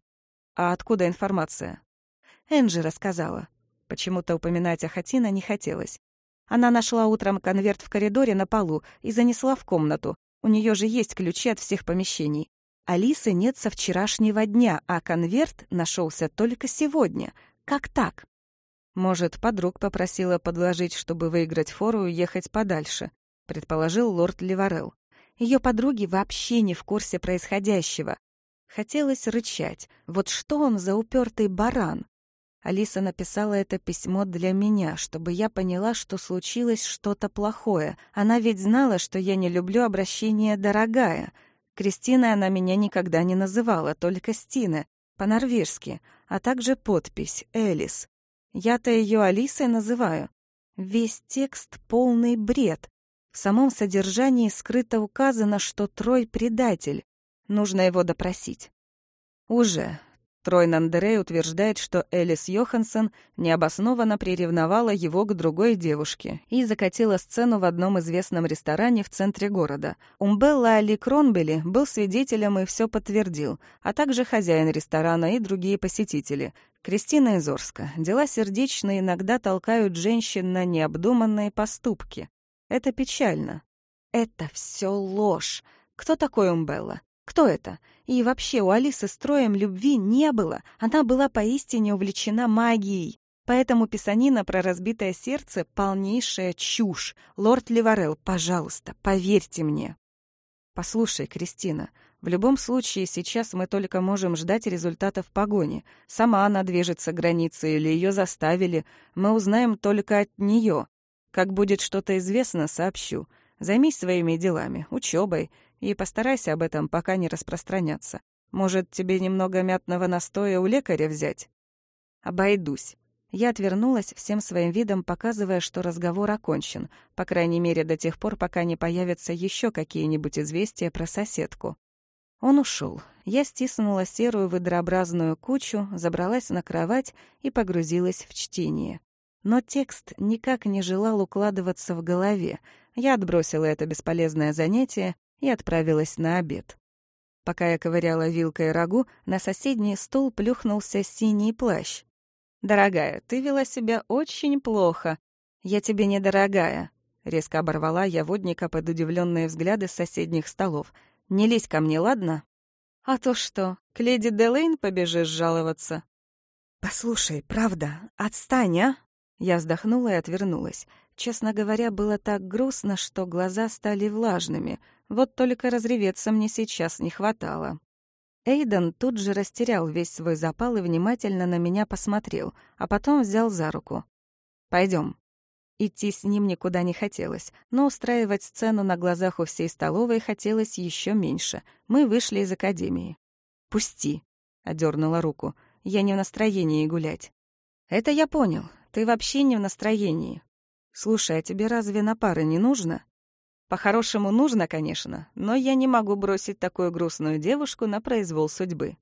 А откуда информация?» Энджи рассказала. Почему-то упоминать о Хатина не хотелось. Она нашла утром конверт в коридоре на полу и занесла в комнату. У нее же есть ключи от всех помещений. Алисы нет со вчерашнего дня, а конверт нашелся только сегодня. Как так? Может, подруг попросила подложить, чтобы выиграть фору и ехать подальше, предположил лорд Ливарел. Ее подруги вообще не в курсе происходящего. Хотелось рычать. Вот что он за упертый баран? Алиса написала это письмо для меня, чтобы я поняла, что случилось что-то плохое. Она ведь знала, что я не люблю обращение «дорогая». Кристиной она меня никогда не называла, только Стина, по-норвежски, а также подпись «Элис». Я-то ее Алисой называю. Весь текст — полный бред. В самом содержании скрыто указано, что Трой — предатель. Нужно его допросить. Уже. Трой Нандерей утверждает, что Элис Йоханссон необоснованно приревновала его к другой девушке и закатила сцену в одном известном ресторане в центре города. Умбелла Али Кронбели был свидетелем и все подтвердил, а также хозяин ресторана и другие посетители. Кристина Изорска. Дела сердечные иногда толкают женщин на необдуманные поступки. Это печально. Это все ложь. Кто такой Умбелла? Кто это? И вообще у Алисы с троем любви не было. Она была поистине увлечена магией. Поэтому писанина про разбитое сердце — полнейшая чушь. Лорд Ливарел, пожалуйста, поверьте мне. Послушай, Кристина, в любом случае сейчас мы только можем ждать результатов погони. Сама она движется границей или ее заставили. Мы узнаем только от нее. Как будет что-то известно, сообщу. Займись своими делами, учебой и постарайся об этом пока не распространяться. Может, тебе немного мятного настоя у лекаря взять? Обойдусь. Я отвернулась всем своим видом, показывая, что разговор окончен, по крайней мере, до тех пор, пока не появятся еще какие-нибудь известия про соседку. Он ушел. Я стиснула серую выдрообразную кучу, забралась на кровать и погрузилась в чтение. Но текст никак не желал укладываться в голове. Я отбросила это бесполезное занятие и отправилась на обед. Пока я ковыряла вилкой рагу, на соседний стол плюхнулся синий плащ. «Дорогая, ты вела себя очень плохо. Я тебе не дорогая», — резко оборвала я водника под удивленные взгляды соседних столов. «Не лезь ко мне, ладно?» «А то что, к леди Делейн побежишь жаловаться?» «Послушай, правда, отстань, а?» Я вздохнула и отвернулась. Честно говоря, было так грустно, что глаза стали влажными. Вот только разреветься мне сейчас не хватало. Эйден тут же растерял весь свой запал и внимательно на меня посмотрел, а потом взял за руку. Пойдем. Идти с ним никуда не хотелось, но устраивать сцену на глазах у всей столовой хотелось еще меньше. Мы вышли из академии. «Пусти», — одернула руку. «Я не в настроении гулять». «Это я понял. Ты вообще не в настроении. Слушай, а тебе разве на пары не нужно?» «По-хорошему нужно, конечно, но я не могу бросить такую грустную девушку на произвол судьбы.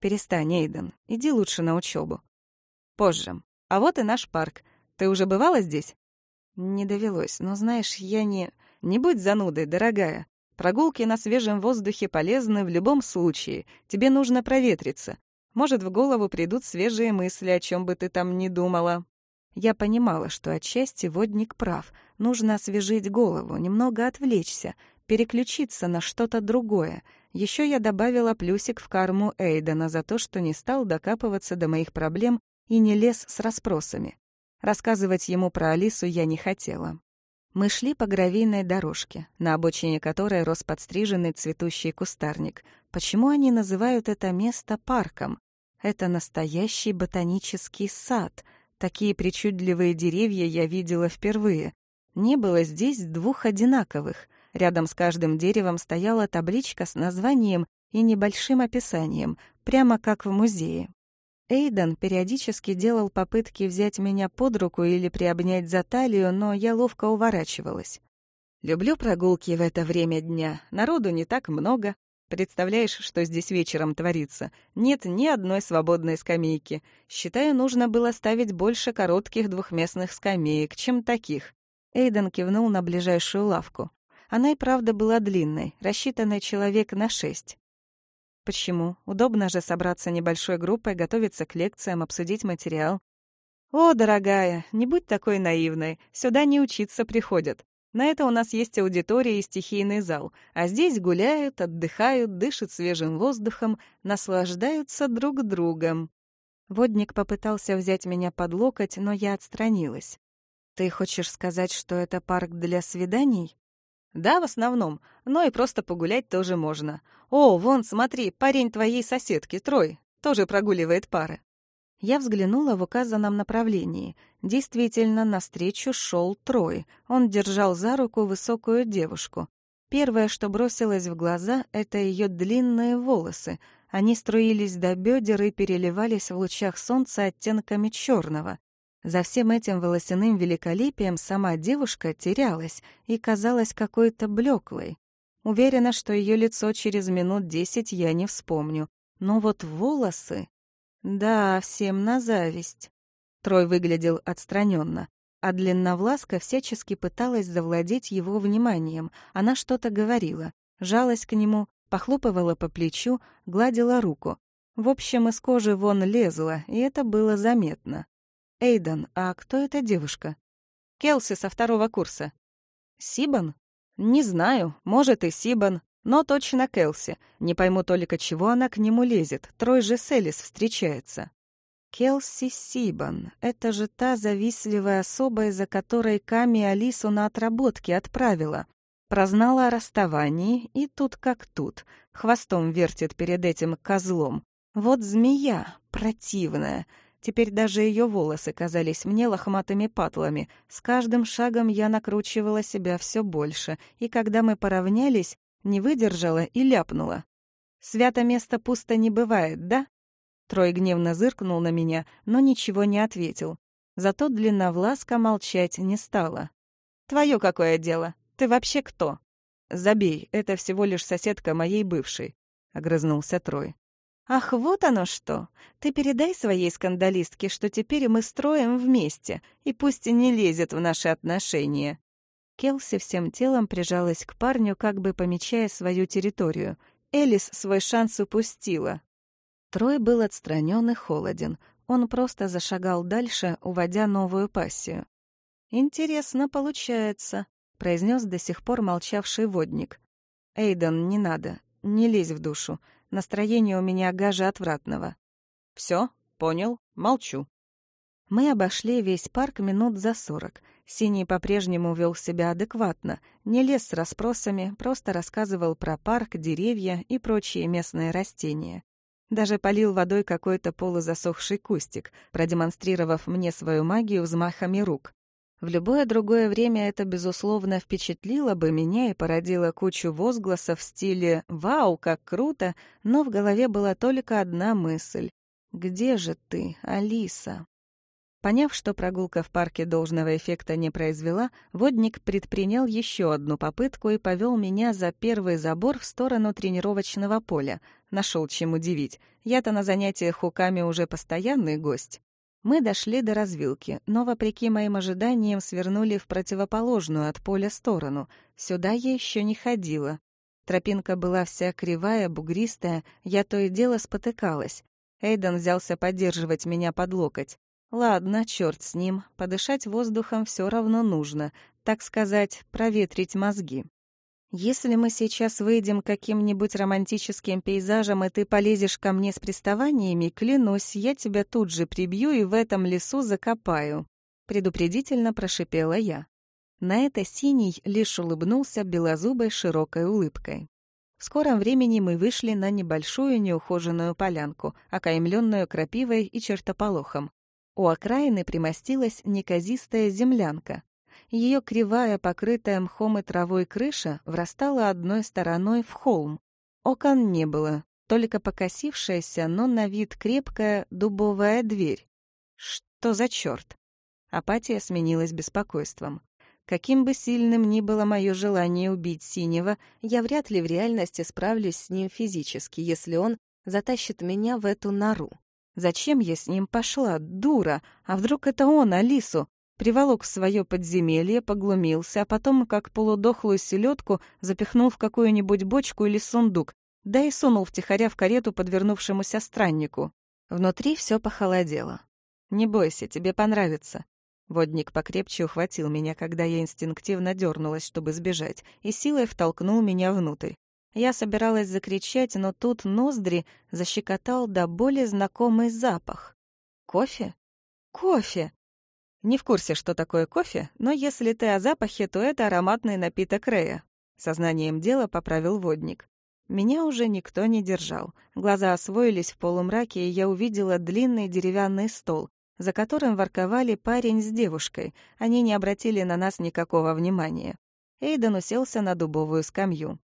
Перестань, Эйден, иди лучше на учебу. Позже. А вот и наш парк. Ты уже бывала здесь?» «Не довелось, но, знаешь, я не...» «Не будь занудой, дорогая. Прогулки на свежем воздухе полезны в любом случае. Тебе нужно проветриться. Может, в голову придут свежие мысли, о чем бы ты там ни думала». Я понимала, что отчасти водник прав. Нужно освежить голову, немного отвлечься, переключиться на что-то другое. Еще я добавила плюсик в карму Эйдена за то, что не стал докапываться до моих проблем и не лез с расспросами. Рассказывать ему про Алису я не хотела. Мы шли по гравийной дорожке, на обочине которой рос подстриженный цветущий кустарник. Почему они называют это место парком? Это настоящий ботанический сад. Такие причудливые деревья я видела впервые. Не было здесь двух одинаковых. Рядом с каждым деревом стояла табличка с названием и небольшим описанием, прямо как в музее. Эйден периодически делал попытки взять меня под руку или приобнять за талию, но я ловко уворачивалась. Люблю прогулки в это время дня. Народу не так много. Представляешь, что здесь вечером творится? Нет ни одной свободной скамейки. Считаю, нужно было ставить больше коротких двухместных скамеек, чем таких. Эйден кивнул на ближайшую лавку. Она и правда была длинной, рассчитанной человек на шесть. Почему? Удобно же собраться небольшой группой, готовиться к лекциям, обсудить материал. О, дорогая, не будь такой наивной. Сюда не учиться приходят. На это у нас есть аудитория и стихийный зал, а здесь гуляют, отдыхают, дышат свежим воздухом, наслаждаются друг другом. Водник попытался взять меня под локоть, но я отстранилась. «Ты хочешь сказать, что это парк для свиданий?» Да, в основном, но и просто погулять тоже можно. О, вон, смотри, парень твоей соседки, Трой, тоже прогуливает пары. Я взглянула в указанном направлении. Действительно, навстречу шел Трой. Он держал за руку высокую девушку. Первое, что бросилось в глаза, это ее длинные волосы. Они струились до бедер и переливались в лучах солнца оттенками черного. За всем этим волосяным великолепием сама девушка терялась и казалась какой-то блеклой. Уверена, что ее лицо через минут десять я не вспомню. Но вот волосы... Да, всем на зависть. Трой выглядел отстраненно, а длинновласка всячески пыталась завладеть его вниманием. Она что-то говорила, жалась к нему, похлопывала по плечу, гладила руку. В общем, из кожи вон лезла, и это было заметно. «Эйден, а кто эта девушка?» «Келси со второго курса». «Сибан?» «Не знаю, может и Сибан, но точно Келси. Не пойму только, чего она к нему лезет. Трой же Селис встречается». Келси Сибан. Это же та завистливая особа, из-за которой Ками Алису на отработке отправила. Прознала о расставании, и тут как тут. Хвостом вертит перед этим козлом. Вот змея, противная. Теперь даже ее волосы казались мне лохматыми патлами. С каждым шагом я накручивала себя все больше, и когда мы поравнялись, не выдержала и ляпнула. «Свято место пусто не бывает, да?» Трой гневно зыркнул на меня, но ничего не ответил. Зато длинновласка молчать не стала. «Твое какое дело? Ты вообще кто?» «Забей, это всего лишь соседка моей бывшей», — огрызнулся Трой. «Ах, вот оно что! Ты передай своей скандалистке, что теперь мы строим вместе, и пусть не лезет в наши отношения». Келси всем телом прижалась к парню, как бы помечая свою территорию. Элис свой шанс упустила. Трой был отстранен и холоден. Он просто зашагал дальше, уводя новую пассию. «Интересно получается», — произнес до сих пор молчавший водник. «Эйден, не надо, не лезь в душу. Настроение у меня гаже отвратного. Все, понял, молчу. Мы обошли весь парк минут за сорок. Синий по-прежнему вел себя адекватно, не лез с расспросами, просто рассказывал про парк, деревья и прочие местные растения. Даже полил водой какой-то полузасохший кустик, продемонстрировав мне свою магию взмахами рук. В любое другое время это, безусловно, впечатлило бы меня и породило кучу возгласов в стиле «Вау, как круто!», но в голове была только одна мысль. «Где же ты, Алиса?» Поняв, что прогулка в парке должного эффекта не произвела, водник предпринял еще одну попытку и повел меня за первый забор в сторону тренировочного поля. Нашел чем удивить. Я-то на занятиях хуками уже постоянный гость. Мы дошли до развилки, но, вопреки моим ожиданиям, свернули в противоположную от поля сторону. Сюда я еще не ходила. Тропинка была вся кривая, бугристая, я то и дело спотыкалась. Эйден взялся поддерживать меня под локоть. Ладно, черт с ним, подышать воздухом все равно нужно, так сказать, проветрить мозги. Если мы сейчас выйдем каким-нибудь романтическим пейзажем, и ты полезешь ко мне с приставаниями, клянусь, я тебя тут же прибью и в этом лесу закопаю», — предупредительно прошипела я. На это Синий лишь улыбнулся белозубой широкой улыбкой. В скором времени мы вышли на небольшую неухоженную полянку, окаймленную крапивой и чертополохом. У окраины примостилась неказистая землянка, ее кривая, покрытая мхом и травой крыша врастала одной стороной в холм. Окон не было, только покосившаяся, но на вид крепкая дубовая дверь. Что за черт? Апатия сменилась беспокойством. Каким бы сильным ни было мое желание убить Синего, я вряд ли в реальности справлюсь с ним физически, если он затащит меня в эту нору. Зачем я с ним пошла, дура? А вдруг это он, Алису, приволок в свое подземелье, поглумился, а потом, как полудохлую селедку, запихнул в какую-нибудь бочку или сундук, да и сунул втихаря в карету подвернувшемуся страннику. Внутри все похолодело. «Не бойся, тебе понравится». Водник покрепче ухватил меня, когда я инстинктивно дернулась, чтобы сбежать, и силой втолкнул меня внутрь. Я собиралась закричать, но тут ноздри защекотал до боли знакомый запах. «Кофе? Кофе!» Не в курсе, что такое кофе, но если ты о запахе, то это ароматный напиток Рея. Сознанием дела поправил водник. Меня уже никто не держал. Глаза освоились в полумраке, и я увидела длинный деревянный стол, за которым ворковали парень с девушкой. Они не обратили на нас никакого внимания. Эйден уселся на дубовую скамью.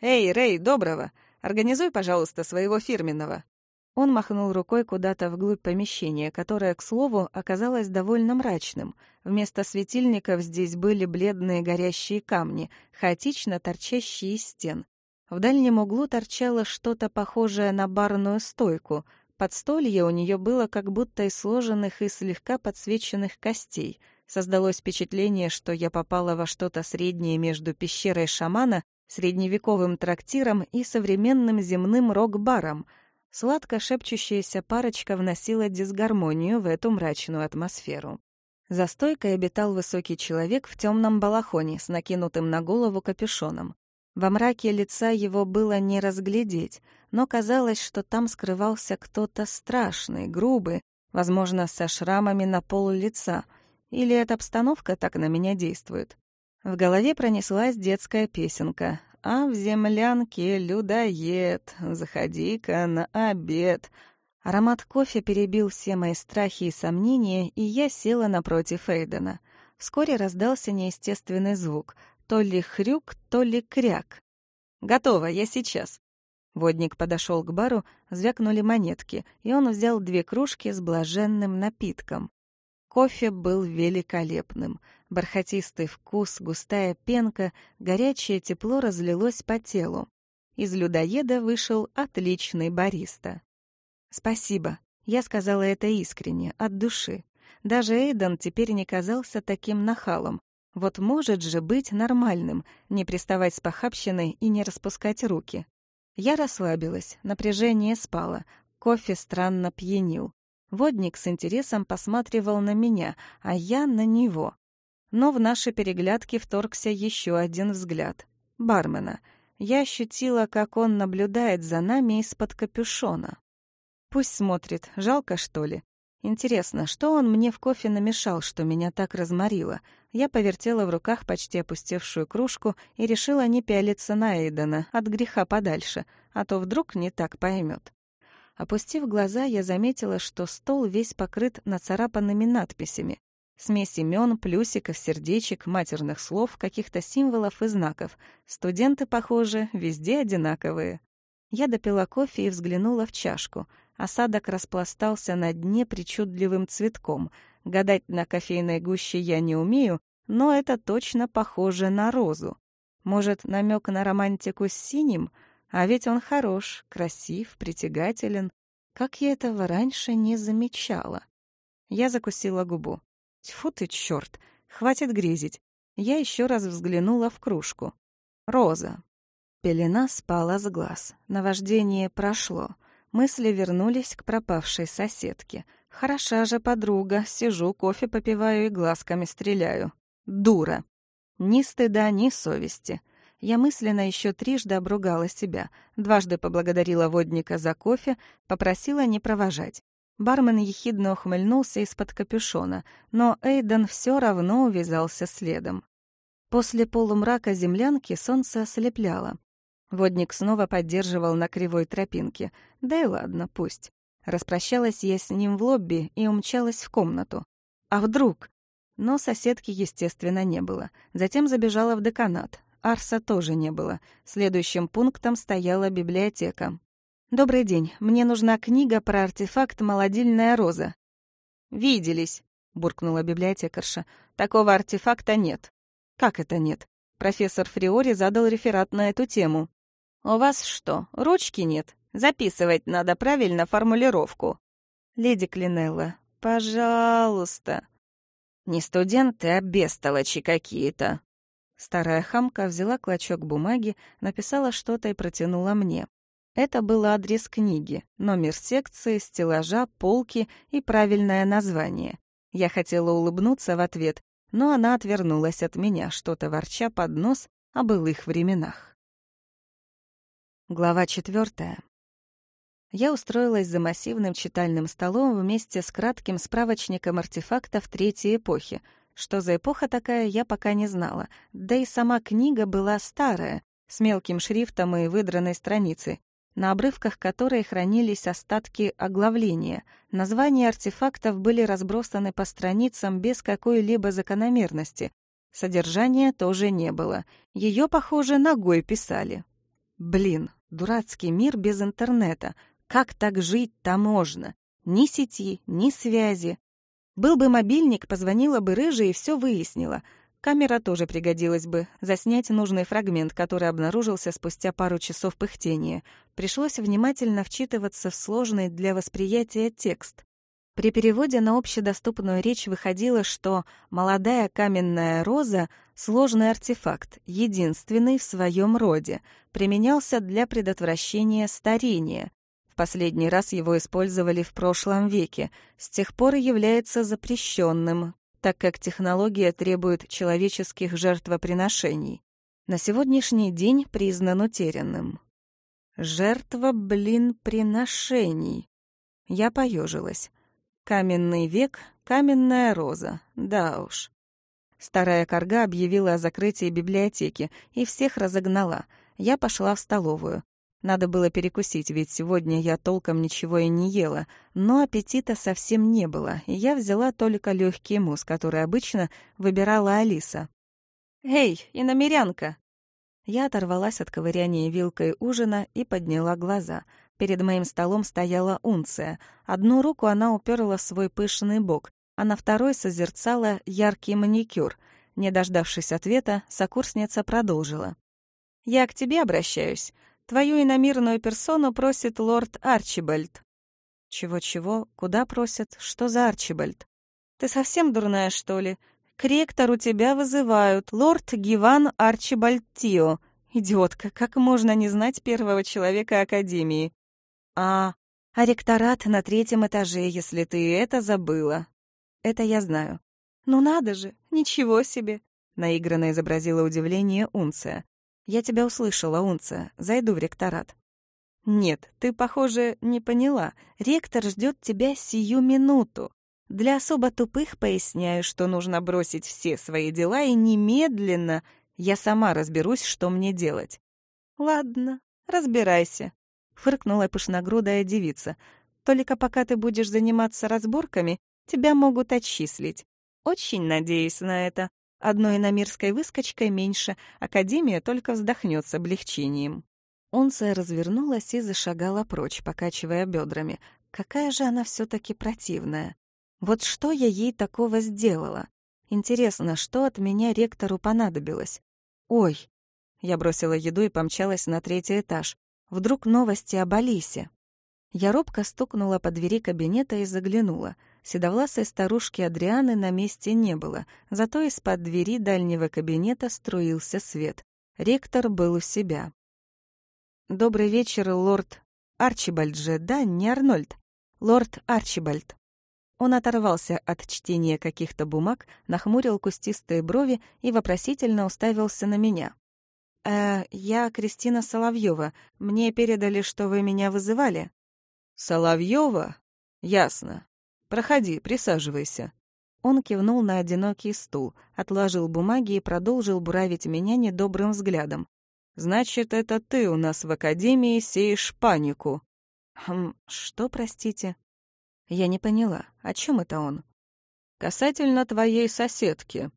«Эй, Рэй, доброго! Организуй, пожалуйста, своего фирменного». Он махнул рукой куда-то вглубь помещения, которое, к слову, оказалось довольно мрачным. Вместо светильников здесь были бледные горящие камни, хаотично торчащие из стен. В дальнем углу торчало что-то похожее на барную стойку. Подстолье у нее было как будто из сложенных и слегка подсвеченных костей. Создалось впечатление, что я попала во что-то среднее между пещерой шамана, средневековым трактиром и современным земным рок-баром — Сладко шепчущаяся парочка вносила дисгармонию в эту мрачную атмосферу. За стойкой обитал высокий человек в темном балахоне с накинутым на голову капюшоном. Во мраке лица его было не разглядеть, но казалось, что там скрывался кто-то страшный, грубый, возможно, со шрамами на пол лица. Или эта обстановка так на меня действует? В голове пронеслась детская песенка а в землянке людоед, заходи-ка на обед». Аромат кофе перебил все мои страхи и сомнения, и я села напротив Эйдена. Вскоре раздался неестественный звук, то ли хрюк, то ли кряк. «Готово, я сейчас». Водник подошел к бару, звякнули монетки, и он взял две кружки с блаженным напитком. Кофе был великолепным. Бархатистый вкус, густая пенка, горячее тепло разлилось по телу. Из людоеда вышел отличный бариста. «Спасибо», — я сказала это искренне, от души. Даже Эйден теперь не казался таким нахалом. Вот может же быть нормальным, не приставать с похабщиной и не распускать руки. Я расслабилась, напряжение спало, кофе странно пьянил. Водник с интересом посматривал на меня, а я на него. Но в наши переглядки вторгся еще один взгляд. Бармена. я ощутила, как он наблюдает за нами из-под капюшона. Пусть смотрит, жалко, что ли? Интересно, что он мне в кофе намешал, что меня так разморило? Я повертела в руках почти опустевшую кружку и решила не пялиться на Эйдена, от греха подальше, а то вдруг не так поймет. Опустив глаза, я заметила, что стол весь покрыт нацарапанными надписями. Смесь имен, плюсиков, сердечек, матерных слов, каких-то символов и знаков. Студенты, похоже, везде одинаковые. Я допила кофе и взглянула в чашку — Осадок распластался на дне причудливым цветком. Гадать на кофейной гуще я не умею, но это точно похоже на розу. Может, намек на романтику с синим? А ведь он хорош, красив, притягателен. Как я этого раньше не замечала? Я закусила губу. Тьфу ты, чёрт, хватит грезить. Я еще раз взглянула в кружку. Роза. Пелена спала с глаз. Наваждение прошло. Мысли вернулись к пропавшей соседке. Хороша же подруга, сижу, кофе попиваю и глазками стреляю. Дура. Ни стыда, ни совести. Я мысленно еще трижды обругала себя, дважды поблагодарила водника за кофе, попросила не провожать. Бармен ехидно ухмыльнулся из-под капюшона, но Эйден все равно увязался следом. После полумрака землянки солнце ослепляло. Водник снова поддерживал на кривой тропинке. Да и ладно, пусть. Распрощалась я с ним в лобби и умчалась в комнату. А вдруг? Но соседки, естественно, не было. Затем забежала в деканат. Арса тоже не было. Следующим пунктом стояла библиотека. «Добрый день. Мне нужна книга про артефакт «Молодильная роза». «Виделись», — буркнула библиотекарша. «Такого артефакта нет». «Как это нет?» Профессор Фриори задал реферат на эту тему. «У вас что, ручки нет? Записывать надо правильно формулировку». «Леди Клинелла, пожалуйста». «Не студенты, а бестолочи какие-то». Старая хамка взяла клочок бумаги, написала что-то и протянула мне. Это был адрес книги, номер секции, стеллажа, полки и правильное название. Я хотела улыбнуться в ответ, но она отвернулась от меня, что-то ворча под нос о былых временах. Глава четвертая. Я устроилась за массивным читальным столом вместе с кратким справочником артефактов Третьей эпохи. Что за эпоха такая, я пока не знала. Да и сама книга была старая, с мелким шрифтом и выдранной страницей, на обрывках которой хранились остатки оглавления. Названия артефактов были разбросаны по страницам без какой-либо закономерности. Содержания тоже не было. Ее, похоже, ногой писали. Блин, Дурацкий мир без интернета. Как так жить-то можно? Ни сети, ни связи. Был бы мобильник, позвонила бы Рыжая и все выяснила. Камера тоже пригодилась бы. Заснять нужный фрагмент, который обнаружился спустя пару часов пыхтения. Пришлось внимательно вчитываться в сложный для восприятия текст. При переводе на общедоступную речь выходило, что «молодая каменная роза» — сложный артефакт, единственный в своем роде, применялся для предотвращения старения. Последний раз его использовали в прошлом веке, с тех пор является запрещенным, так как технология требует человеческих жертвоприношений. На сегодняшний день признан утерянным. Жертва, блин, приношений. Я поежилась. Каменный век, каменная роза, да уж. Старая корга объявила о закрытии библиотеки и всех разогнала. Я пошла в столовую. Надо было перекусить, ведь сегодня я толком ничего и не ела, но аппетита совсем не было, и я взяла только легкий мусс, который обычно выбирала Алиса. «Эй, иномерянка!» Я оторвалась от ковыряния вилкой ужина и подняла глаза — Перед моим столом стояла унция. Одну руку она уперла в свой пышный бок, а на второй созерцала яркий маникюр. Не дождавшись ответа, сокурсница продолжила. «Я к тебе обращаюсь. Твою иномирную персону просит лорд Арчибальд». «Чего-чего? Куда просят? Что за Арчибальд?» «Ты совсем дурная, что ли? К ректору тебя вызывают. Лорд Гиван Арчибальд Тио. Идиотка, как можно не знать первого человека Академии? А... А ректорат на третьем этаже, если ты это забыла. Это я знаю. Ну надо же, ничего себе. Наигранно изобразила удивление Унция. «Я тебя услышала, Унция. Зайду в ректорат». «Нет, ты, похоже, не поняла. Ректор ждет тебя сию минуту. Для особо тупых поясняю, что нужно бросить все свои дела и немедленно я сама разберусь, что мне делать». «Ладно, разбирайся», — фыркнула пышногрудая девица. «Только пока ты будешь заниматься разборками, тебя могут отчислить. Очень надеюсь на это. Одной иномирской выскочкой меньше, Академия только вздохнет с облегчением». Унция развернулась и зашагала прочь, покачивая бедрами. Какая же она все таки противная. Вот что я ей такого сделала? Интересно, что от меня ректору понадобилось? Ой! Я бросила еду и помчалась на третий этаж. Вдруг новости об Алисе. Я робко стукнула по двери кабинета и заглянула. Седовласой старушки Адрианы на месте не было, зато из-под двери дальнего кабинета струился свет. Ректор был у себя. «Добрый вечер, лорд Арчибальд же, да, не Арнольд. Лорд Арчибальд». Он оторвался от чтения каких-то бумаг, нахмурил кустистые брови и вопросительно уставился на меня. «Э, я Кристина Соловьева. Мне передали, что вы меня вызывали». «Соловьева? Ясно. Проходи, присаживайся». Он кивнул на одинокий стул, отложил бумаги и продолжил буравить меня недобрым взглядом. Значит, это ты у нас в академии сеешь панику. Хм, что, простите? Я не поняла, о чем это он? Касательно твоей соседки.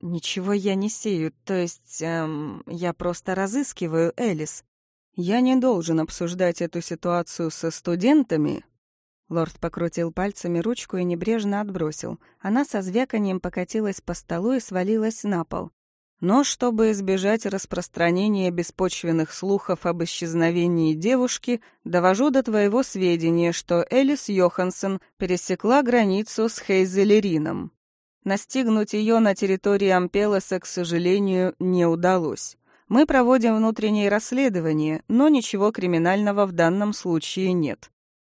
Ничего я не сею, то есть, эм, я просто разыскиваю Элис. Я не должен обсуждать эту ситуацию со студентами. Лорд покрутил пальцами ручку и небрежно отбросил. Она со звяканием покатилась по столу и свалилась на пол. Но чтобы избежать распространения беспочвенных слухов об исчезновении девушки, довожу до твоего сведения, что Элис Йоханссон пересекла границу с Хейзелерином. Настигнуть ее на территории Ампелоса, к сожалению, не удалось. Мы проводим внутреннее расследование, но ничего криминального в данном случае нет.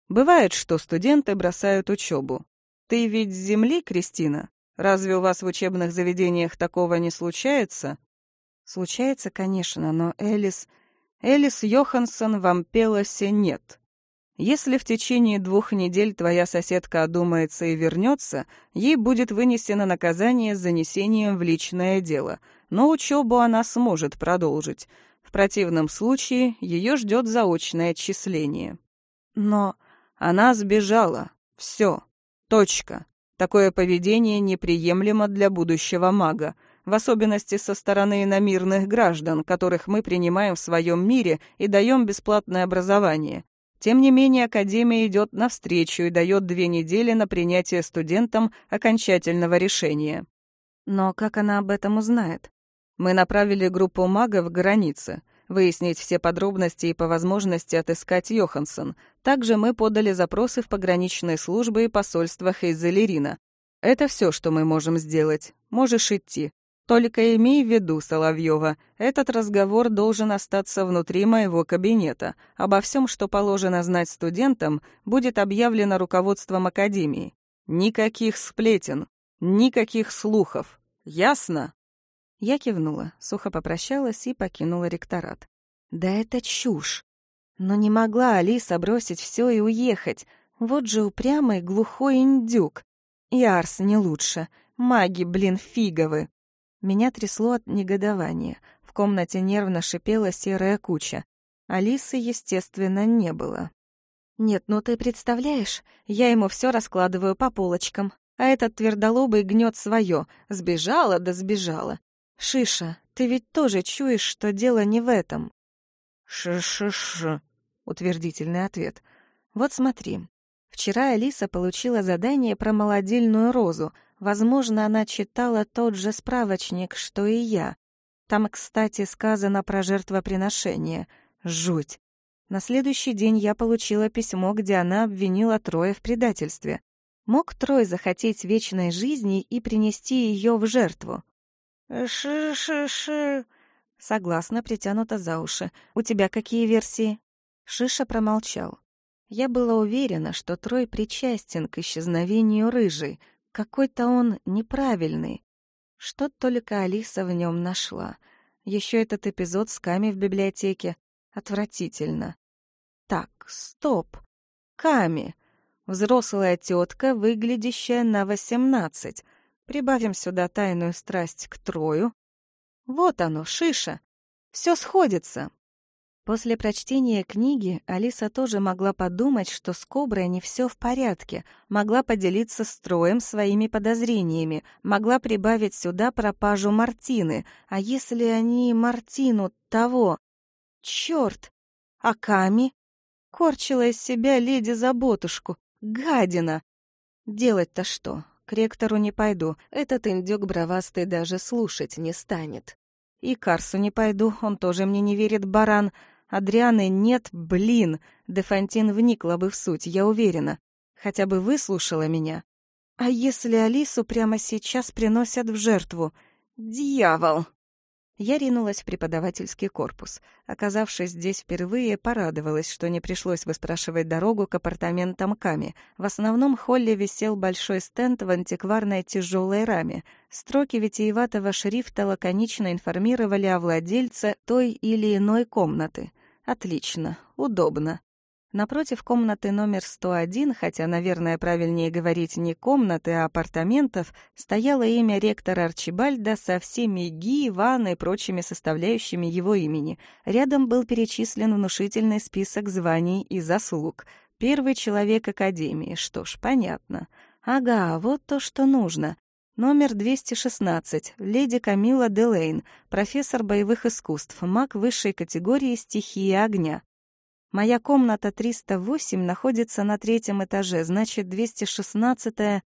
Бывает, что студенты бросают учебу. Ты ведь с земли, Кристина? Разве у вас в учебных заведениях такого не случается? Случается, конечно, но Элис... Элис Йоханссон в Ампелосе нет. Если в течение двух недель твоя соседка одумается и вернется, ей будет вынесено наказание с занесением в личное дело, но учебу она сможет продолжить. В противном случае ее ждет заочное отчисление. Но она сбежала. Все. Точка. Такое поведение неприемлемо для будущего мага, в особенности со стороны иномирных граждан, которых мы принимаем в своем мире и даем бесплатное образование. Тем не менее, Академия идет навстречу и дает две недели на принятие студентам окончательного решения. Но как она об этом узнает? Мы направили группу магов к границе выяснить все подробности и по возможности отыскать Йоханссон. Также мы подали запросы в пограничные службы и посольства Хейзелерина. Это все, что мы можем сделать. Можешь идти. Только имей в виду, Соловьева, этот разговор должен остаться внутри моего кабинета. Обо всем, что положено знать студентам, будет объявлено руководством Академии. Никаких сплетен, никаких слухов. Ясно? Я кивнула, сухо попрощалась и покинула ректорат. Да это чушь. Но не могла Алиса бросить все и уехать. Вот же упрямый глухой индюк. И Арс не лучше. Маги, блин, фиговы. Меня трясло от негодования. В комнате нервно шипела серая куча. Алисы, естественно, не было. «Нет, ну ты представляешь, я ему все раскладываю по полочкам, а этот твердолобый гнет свое. Сбежала да сбежала. «Шиша, ты ведь тоже чуешь, что дело не в этом?» «Ш-ш-ш», — утвердительный ответ. «Вот смотри. Вчера Алиса получила задание про молодильную розу. Возможно, она читала тот же справочник, что и я. Там, кстати, сказано про жертвоприношение. Жуть. На следующий день я получила письмо, где она обвинила Троя в предательстве. Мог Трой захотеть вечной жизни и принести ее в жертву? «Ши-ши-ши...» Согласно, притянуто за уши. «У тебя какие версии?» Шиша промолчал. Я была уверена, что Трой причастен к исчезновению рыжей. Какой-то он неправильный. Что только Алиса в нем нашла. Еще этот эпизод с Ками в библиотеке. Отвратительно. Так, стоп. Ками. Взрослая тетка, выглядящая на восемнадцать. Прибавим сюда тайную страсть к Трою. Вот оно, шиша. Все сходится. После прочтения книги Алиса тоже могла подумать, что с Коброй не все в порядке, могла поделиться с Троем своими подозрениями, могла прибавить сюда пропажу Мартины. А если они Мартину того? Черт! А Ками? Корчила из себя леди Заботушку. Гадина! Делать-то что? К ректору не пойду, этот индюк бровастый даже слушать не станет. И Карсу не пойду, он тоже мне не верит, баран. Адрианы нет, блин. Дефантин вникла бы в суть, я уверена. Хотя бы выслушала меня. А если Алису прямо сейчас приносят в жертву? Дьявол! Я ринулась в преподавательский корпус. Оказавшись здесь впервые, порадовалась, что не пришлось выспрашивать дорогу к апартаментам Ками. В основном холле висел большой стенд в антикварной тяжелой раме. Строки витиеватого шрифта лаконично информировали о владельце той или иной комнаты. Отлично, удобно. Напротив комнаты номер 101, хотя, наверное, правильнее говорить не комнаты, а апартаментов, стояло имя ректора Арчибальда со всеми Ги, Ван и прочими составляющими его имени. Рядом был перечислен внушительный список званий и заслуг. Первый человек Академии, что ж, понятно. Ага, вот то, что нужно. Номер 216. Леди Камила Делейн, профессор боевых искусств, маг высшей категории стихии огня. Моя комната 308 находится на третьем этаже, значит, 216-я...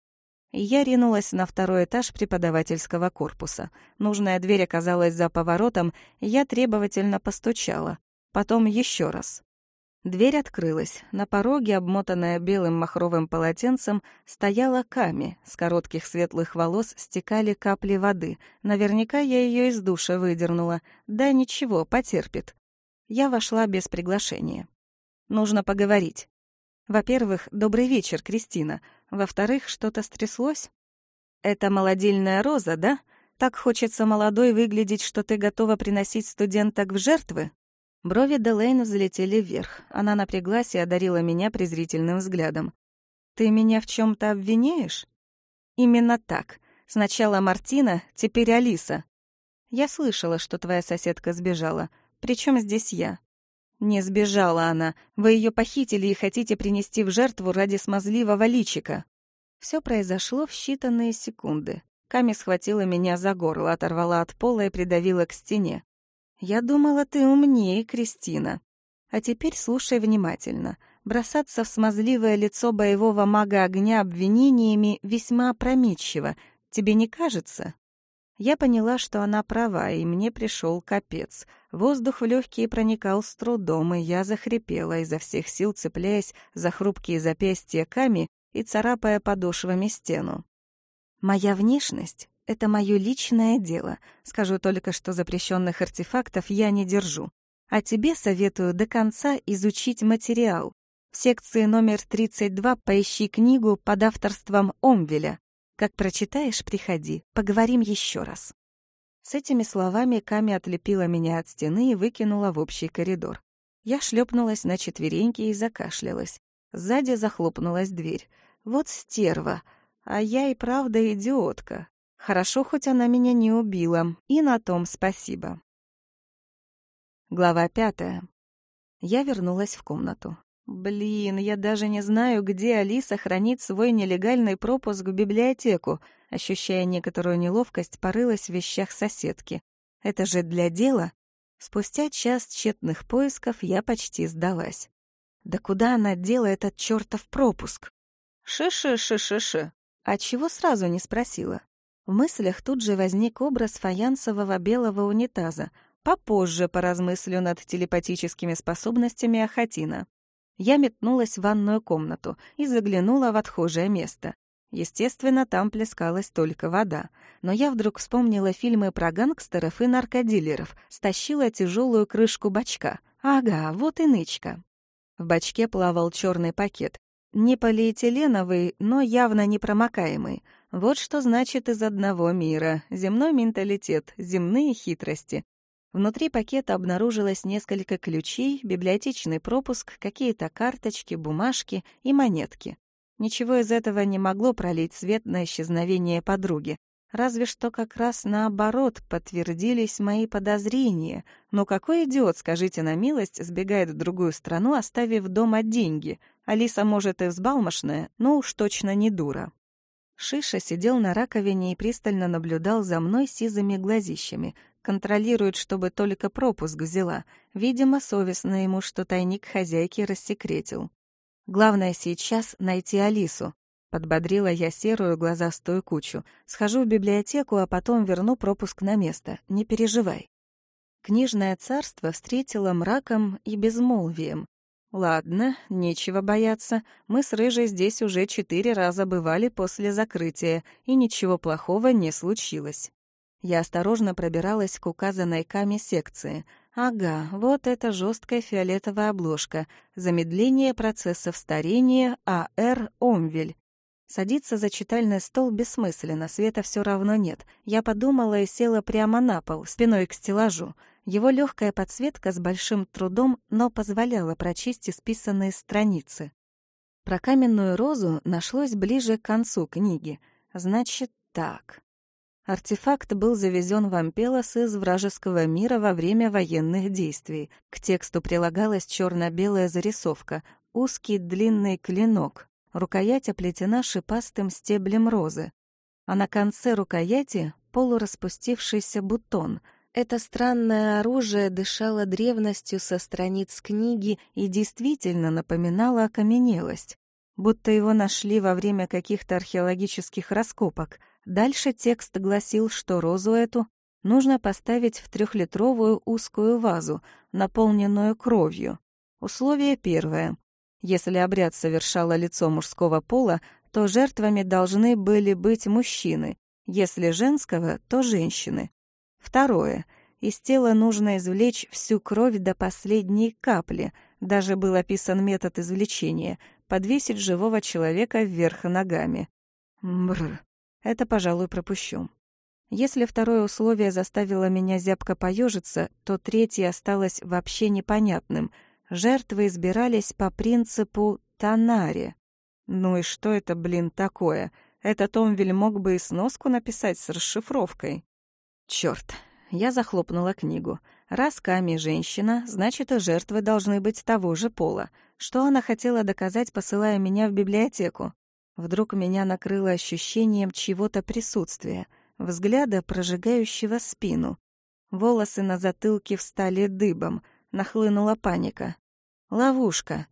Я ринулась на второй этаж преподавательского корпуса. Нужная дверь оказалась за поворотом, я требовательно постучала. Потом еще раз. Дверь открылась. На пороге, обмотанная белым махровым полотенцем, стояла Ками. С коротких светлых волос стекали капли воды. Наверняка я ее из душа выдернула. Да ничего, потерпит. Я вошла без приглашения. Нужно поговорить. Во-первых, добрый вечер, Кристина. Во-вторых, что-то стряслось? Это молодильная роза, да? Так хочется молодой выглядеть, что ты готова приносить студенток в жертвы? Брови Делейн взлетели вверх. Она напряглась и одарила меня презрительным взглядом. «Ты меня в чем то обвиняешь?» «Именно так. Сначала Мартина, теперь Алиса. Я слышала, что твоя соседка сбежала. Причем здесь я?» «Не сбежала она. Вы ее похитили и хотите принести в жертву ради смазливого личика». Все произошло в считанные секунды. Ками схватила меня за горло, оторвала от пола и придавила к стене. «Я думала, ты умнее, Кристина. А теперь слушай внимательно. Бросаться в смазливое лицо боевого мага огня обвинениями весьма опрометчиво. Тебе не кажется?» Я поняла, что она права, и мне пришел капец. Воздух в легкие проникал с трудом, и я захрипела, изо всех сил цепляясь за хрупкие запястья Ками и царапая подошвами стену. Моя внешность это мое личное дело. Скажу только, что запрещенных артефактов я не держу. А тебе советую до конца изучить материал. В секции номер 32 поищи книгу под авторством Омвеля. Как прочитаешь, приходи, поговорим еще раз. С этими словами Ками отлепила меня от стены и выкинула в общий коридор. Я шлепнулась на четвереньки и закашлялась. Сзади захлопнулась дверь. Вот стерва. А я и правда идиотка. Хорошо, хоть она меня не убила, и на том спасибо. Глава пятая. Я вернулась в комнату. Блин, я даже не знаю, где Алиса хранит свой нелегальный пропуск в библиотеку. Ощущая некоторую неловкость, порылась в вещах соседки. Это же для дела. Спустя час тщетных поисков я почти сдалась. Да куда она дела этот чертов пропуск? Ши-ши-ши-ши-ши. А чего сразу не спросила? В мыслях тут же возник образ фаянсового белого унитаза. Попозже поразмыслю над телепатическими способностями Ахатина. Я метнулась в ванную комнату и заглянула в отхожее место. Естественно, там плескалась только вода. Но я вдруг вспомнила фильмы про гангстеров и наркодилеров, стащила тяжелую крышку бачка. Ага, вот и нычка. В бачке плавал черный пакет. Не полиэтиленовый, но явно непромокаемый — вот что значит из одного мира. Земной менталитет, земные хитрости. Внутри пакета обнаружилось несколько ключей, библиотечный пропуск, какие-то карточки, бумажки и монетки. Ничего из этого не могло пролить свет на исчезновение подруги. Разве что как раз наоборот подтвердились мои подозрения. Но какой идиот, скажите на милость, сбегает в другую страну, оставив дома деньги? Алиса, может, и взбалмошная, но уж точно не дура. Шиша сидел на раковине и пристально наблюдал за мной сизыми глазищами. Контролирует, чтобы только пропуск взяла. Видимо, совестно ему, что тайник хозяйки рассекретил. Главное сейчас — найти Алису. Подбодрила я серую глазастую кучу. Схожу в библиотеку, а потом верну пропуск на место. Не переживай. Книжное царство встретило мраком и безмолвием. Ладно, нечего бояться. Мы с Рыжей здесь уже четыре раза бывали после закрытия, и ничего плохого не случилось. Я осторожно пробиралась к указанной каме секции. Ага, вот эта жесткая фиолетовая обложка. Замедление процессов старения А.Р. Омвель. Садиться за читальный стол бессмысленно, света все равно нет. Я подумала и села прямо на пол, спиной к стеллажу. Его легкая подсветка с большим трудом, но позволяла прочесть исписанные страницы. Про каменную розу нашлось ближе к концу книги. Значит, так. Артефакт был завезен в Ампелос из вражеского мира во время военных действий. К тексту прилагалась черно белая зарисовка, узкий длинный клинок, Рукоять оплетена шипастым стеблем розы, а на конце рукояти полураспустившийся бутон. Это странное оружие дышало древностью со страниц книги и действительно напоминало окаменелость, будто его нашли во время каких-то археологических раскопок. Дальше текст гласил, что розу эту нужно поставить в трехлитровую узкую вазу, наполненную кровью. Условие первое. Если обряд совершало лицо мужского пола, то жертвами должны были быть мужчины, если женского, то женщины. Второе. Из тела нужно извлечь всю кровь до последней капли. Даже был описан метод извлечения — подвесить живого человека вверх ногами. Мрр. Это, пожалуй, пропущу. Если второе условие заставило меня зябко поежиться, то третье осталось вообще непонятным — Жертвы избирались по принципу Танари. Ну и что это, блин, такое? Этот Омвель мог бы и сноску написать с расшифровкой. Чёрт, я захлопнула книгу. Раз Ками женщина, значит, и жертвы должны быть того же пола. Что она хотела доказать, посылая меня в библиотеку? Вдруг меня накрыло ощущением чего-то присутствия, взгляда, прожигающего спину. Волосы на затылке встали дыбом, нахлынула паника. Ловушка.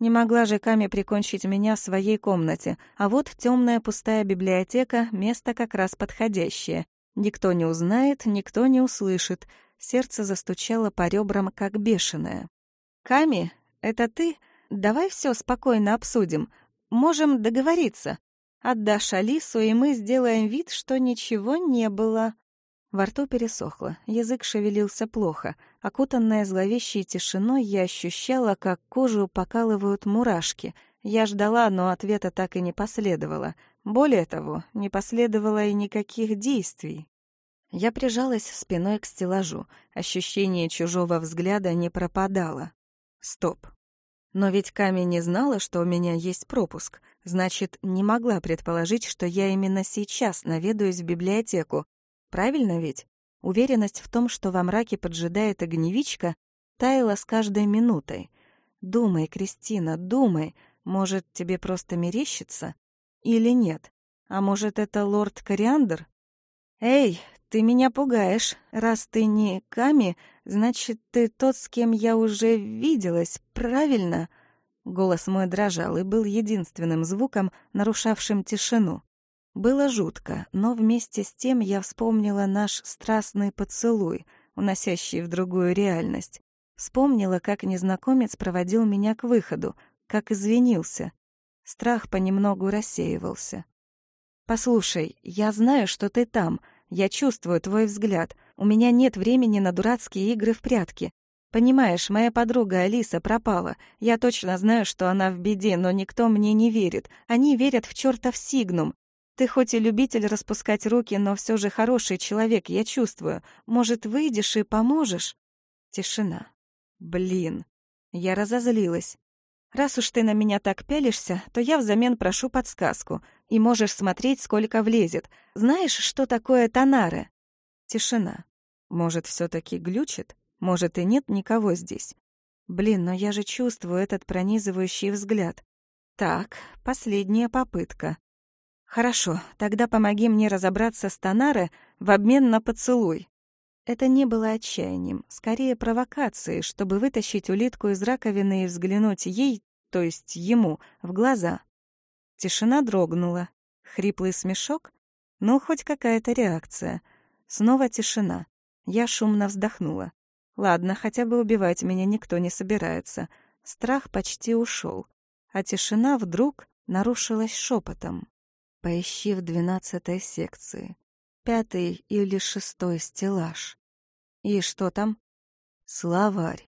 Не могла же Ками прикончить меня в своей комнате, а вот темная пустая библиотека — место как раз подходящее. Никто не узнает, никто не услышит. Сердце застучало по ребрам, как бешеное. «Ками, это ты? Давай все спокойно обсудим. Можем договориться. Отдашь Алису, и мы сделаем вид, что ничего не было». Во рту пересохло, язык шевелился плохо. Окутанная зловещей тишиной, я ощущала, как кожу покалывают мурашки. Я ждала, но ответа так и не последовало. Более того, не последовало и никаких действий. Я прижалась спиной к стеллажу. Ощущение чужого взгляда не пропадало. Стоп. Но ведь Ками не знала, что у меня есть пропуск. Значит, не могла предположить, что я именно сейчас наведаюсь в библиотеку, Правильно ведь? Уверенность в том, что во мраке поджидает огневичка, таяла с каждой минутой. Думай, Кристина, думай, может, тебе просто мерещится? Или нет? А может, это лорд Кориандр? Эй, ты меня пугаешь. Раз ты не Ками, значит, ты тот, с кем я уже виделась, правильно? Голос мой дрожал и был единственным звуком, нарушавшим тишину. Было жутко, но вместе с тем я вспомнила наш страстный поцелуй, уносящий в другую реальность. Вспомнила, как незнакомец проводил меня к выходу, как извинился. Страх понемногу рассеивался. «Послушай, я знаю, что ты там. Я чувствую твой взгляд. У меня нет времени на дурацкие игры в прятки. Понимаешь, моя подруга Алиса пропала. Я точно знаю, что она в беде, но никто мне не верит. Они верят в чертов Сигнум. Ты хоть и любитель распускать руки, но все же хороший человек, я чувствую. Может, выйдешь и поможешь?» Тишина. Блин. Я разозлилась. Раз уж ты на меня так пялишься, то я взамен прошу подсказку, и можешь смотреть, сколько влезет. Знаешь, что такое тонары? Тишина. Может, все таки глючит? Может, и нет никого здесь? Блин, но я же чувствую этот пронизывающий взгляд. Так, последняя попытка. Хорошо, тогда помоги мне разобраться с Танаре в обмен на поцелуй. Это не было отчаянием, скорее провокацией, чтобы вытащить улитку из раковины и взглянуть ей, то есть ему, в глаза. Тишина дрогнула. Хриплый смешок? Ну, хоть какая-то реакция. Снова тишина. Я шумно вздохнула. Ладно, хотя бы убивать меня никто не собирается. Страх почти ушел, а тишина вдруг нарушилась шепотом. Поищи в двенадцатой секции пятый или шестой стеллаж. И что там? Словарь.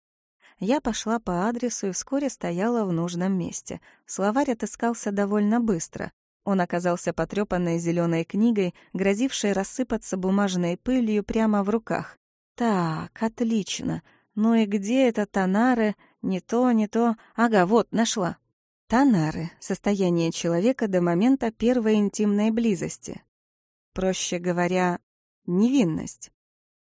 Я пошла по адресу и вскоре стояла в нужном месте. Словарь отыскался довольно быстро. Он оказался потрёпанной зеленой книгой, грозившей рассыпаться бумажной пылью прямо в руках. Так, отлично. Ну и где это Танары? Не то, не то. Ага, вот, нашла. Танары — состояние человека до момента первой интимной близости. Проще говоря, невинность.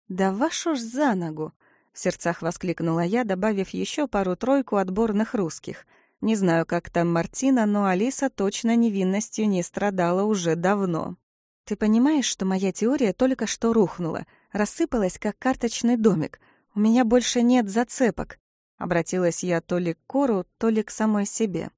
«Да вашу ж за ногу!» — в сердцах воскликнула я, добавив еще пару-тройку отборных русских. Не знаю, как там Мартина, но Алиса точно невинностью не страдала уже давно. «Ты понимаешь, что моя теория только что рухнула, рассыпалась, как карточный домик. У меня больше нет зацепок?» Обратилась я то ли к Кору, то ли к самой себе.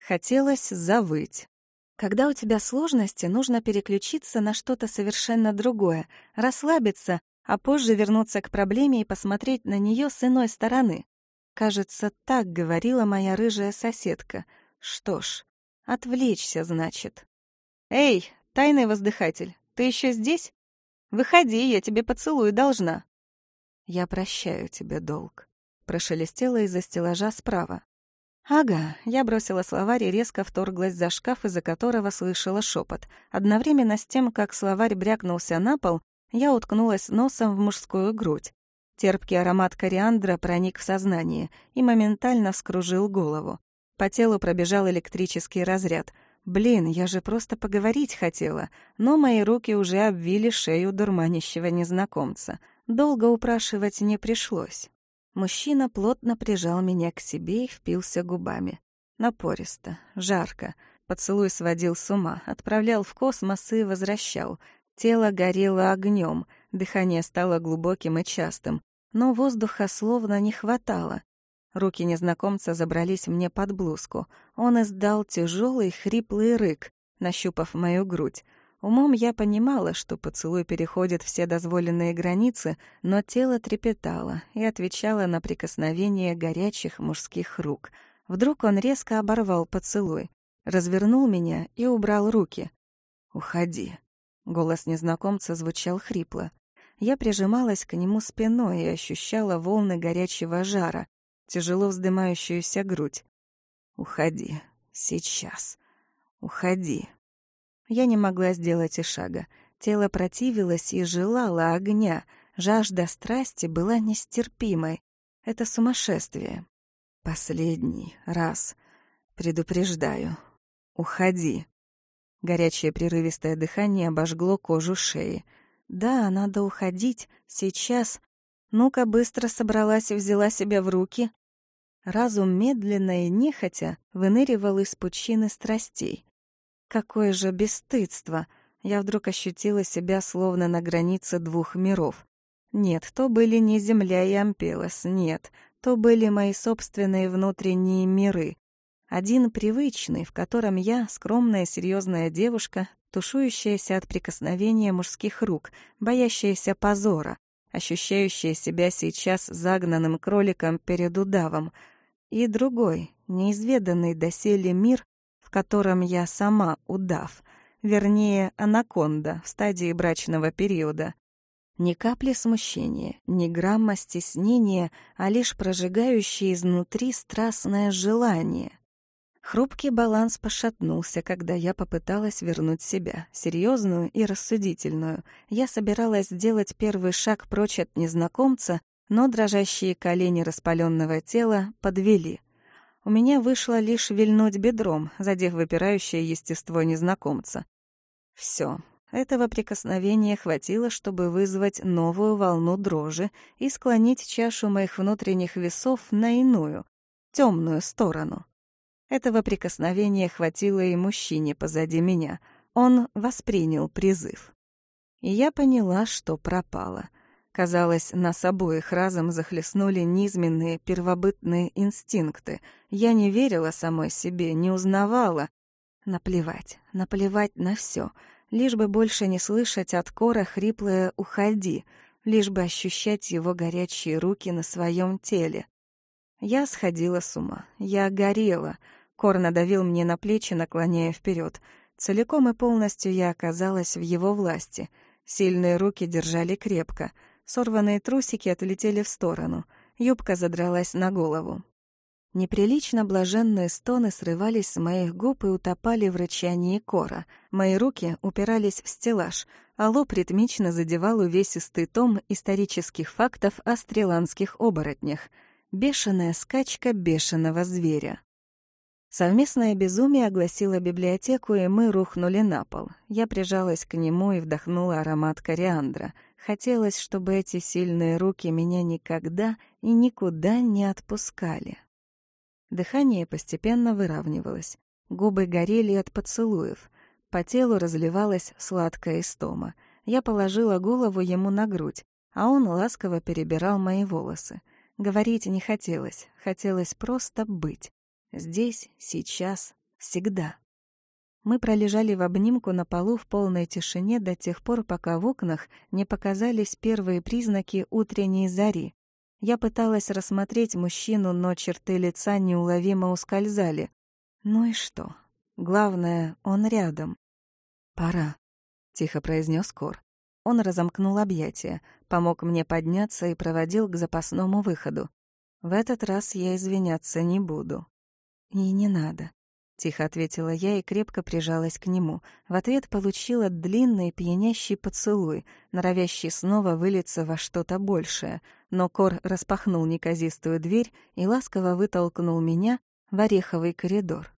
Хотелось завыть. Когда у тебя сложности, нужно переключиться на что-то совершенно другое, расслабиться, а позже вернуться к проблеме и посмотреть на нее с иной стороны. Кажется, так говорила моя рыжая соседка. Что ж, отвлечься, значит. «Эй, тайный воздыхатель, ты еще здесь? Выходи, я тебе поцелуй должна». «Я прощаю тебе долг», — прошелестела из-за стеллажа справа. Ага, я бросила словарь и резко вторглась за шкаф, из-за которого слышала шепот. Одновременно с тем, как словарь брякнулся на пол, я уткнулась носом в мужскую грудь. Терпкий аромат кориандра проник в сознание и моментально вскружил голову. По телу пробежал электрический разряд. Блин, я же просто поговорить хотела, но мои руки уже обвили шею дурманящего незнакомца. Долго упрашивать не пришлось. Мужчина плотно прижал меня к себе и впился губами. Напористо, жарко. Поцелуй сводил с ума, отправлял в космос и возвращал. Тело горело огнем, дыхание стало глубоким и частым, но воздуха словно не хватало. Руки незнакомца забрались мне под блузку. Он издал тяжелый хриплый рык, нащупав мою грудь. Умом я понимала, что поцелуй переходит все дозволенные границы, но тело трепетало и отвечало на прикосновение горячих мужских рук. Вдруг он резко оборвал поцелуй, развернул меня и убрал руки. «Уходи». Голос незнакомца звучал хрипло. Я прижималась к нему спиной и ощущала волны горячего жара, тяжело вздымающуюся грудь. «Уходи. Сейчас. Уходи». Я не могла сделать и шага. Тело противилось и желало огня. Жажда страсти была нестерпимой. Это сумасшествие. Последний раз. Предупреждаю. Уходи. Горячее прерывистое дыхание обожгло кожу шеи. Да, надо уходить. Сейчас. Ну-ка, быстро собралась и взяла себя в руки. Разум медленно и нехотя выныривал из пучины страстей. Какое же бесстыдство! Я вдруг ощутила себя словно на границе двух миров. Нет, то были не Земля и Ампелос, нет, то были мои собственные внутренние миры. Один привычный, в котором я, скромная серьезная девушка, тушующаяся от прикосновения мужских рук, боящаяся позора, ощущающая себя сейчас загнанным кроликом перед удавом, и другой, неизведанный доселе мир, котором я сама удав, вернее, анаконда в стадии брачного периода. Ни капли смущения, ни грамма стеснения, а лишь прожигающее изнутри страстное желание. Хрупкий баланс пошатнулся, когда я попыталась вернуть себя, серьезную и рассудительную. Я собиралась сделать первый шаг прочь от незнакомца, но дрожащие колени распаленного тела подвели. У меня вышло лишь вильнуть бедром, задев выпирающее естество незнакомца. Все, этого прикосновения хватило, чтобы вызвать новую волну дрожи и склонить чашу моих внутренних весов на иную, темную сторону. Этого прикосновения хватило и мужчине позади меня. Он воспринял призыв. И я поняла, что пропала. Казалось, нас обоих разом захлестнули низменные первобытные инстинкты. Я не верила самой себе, не узнавала. Наплевать, наплевать на все, лишь бы больше не слышать от Кора хриплое «уходи», лишь бы ощущать его горячие руки на своем теле. Я сходила с ума, я горела — Кор надавил мне на плечи, наклоняя вперед. Целиком и полностью я оказалась в его власти. Сильные руки держали крепко. Сорванные трусики отлетели в сторону. Юбка задралась на голову. Неприлично блаженные стоны срывались с моих губ и утопали в рычании кора. Мои руки упирались в стеллаж, а лоб ритмично задевал увесистый том исторических фактов о стреландских оборотнях. Бешеная скачка бешеного зверя. Совместное безумие огласило библиотеку, и мы рухнули на пол. Я прижалась к нему и вдохнула аромат кориандра. Хотелось, чтобы эти сильные руки меня никогда и никуда не отпускали. Дыхание постепенно выравнивалось. Губы горели от поцелуев. По телу разливалась сладкая истома. Я положила голову ему на грудь, а он ласково перебирал мои волосы. Говорить не хотелось, хотелось просто быть. Здесь, сейчас, всегда. Мы пролежали в обнимку на полу в полной тишине до тех пор, пока в окнах не показались первые признаки утренней зари. Я пыталась рассмотреть мужчину, но черты лица неуловимо ускользали. Ну и что? Главное, он рядом. «Пора», — тихо произнес Кор. Он разомкнул объятия, помог мне подняться и проводил к запасному выходу. В этот раз я извиняться не буду. «И не надо», — тихо ответила я и крепко прижалась к нему. В ответ получила длинный пьянящий поцелуй, норовящий снова вылиться во что-то большее. Но Кор распахнул неказистую дверь и ласково вытолкнул меня в ореховый коридор.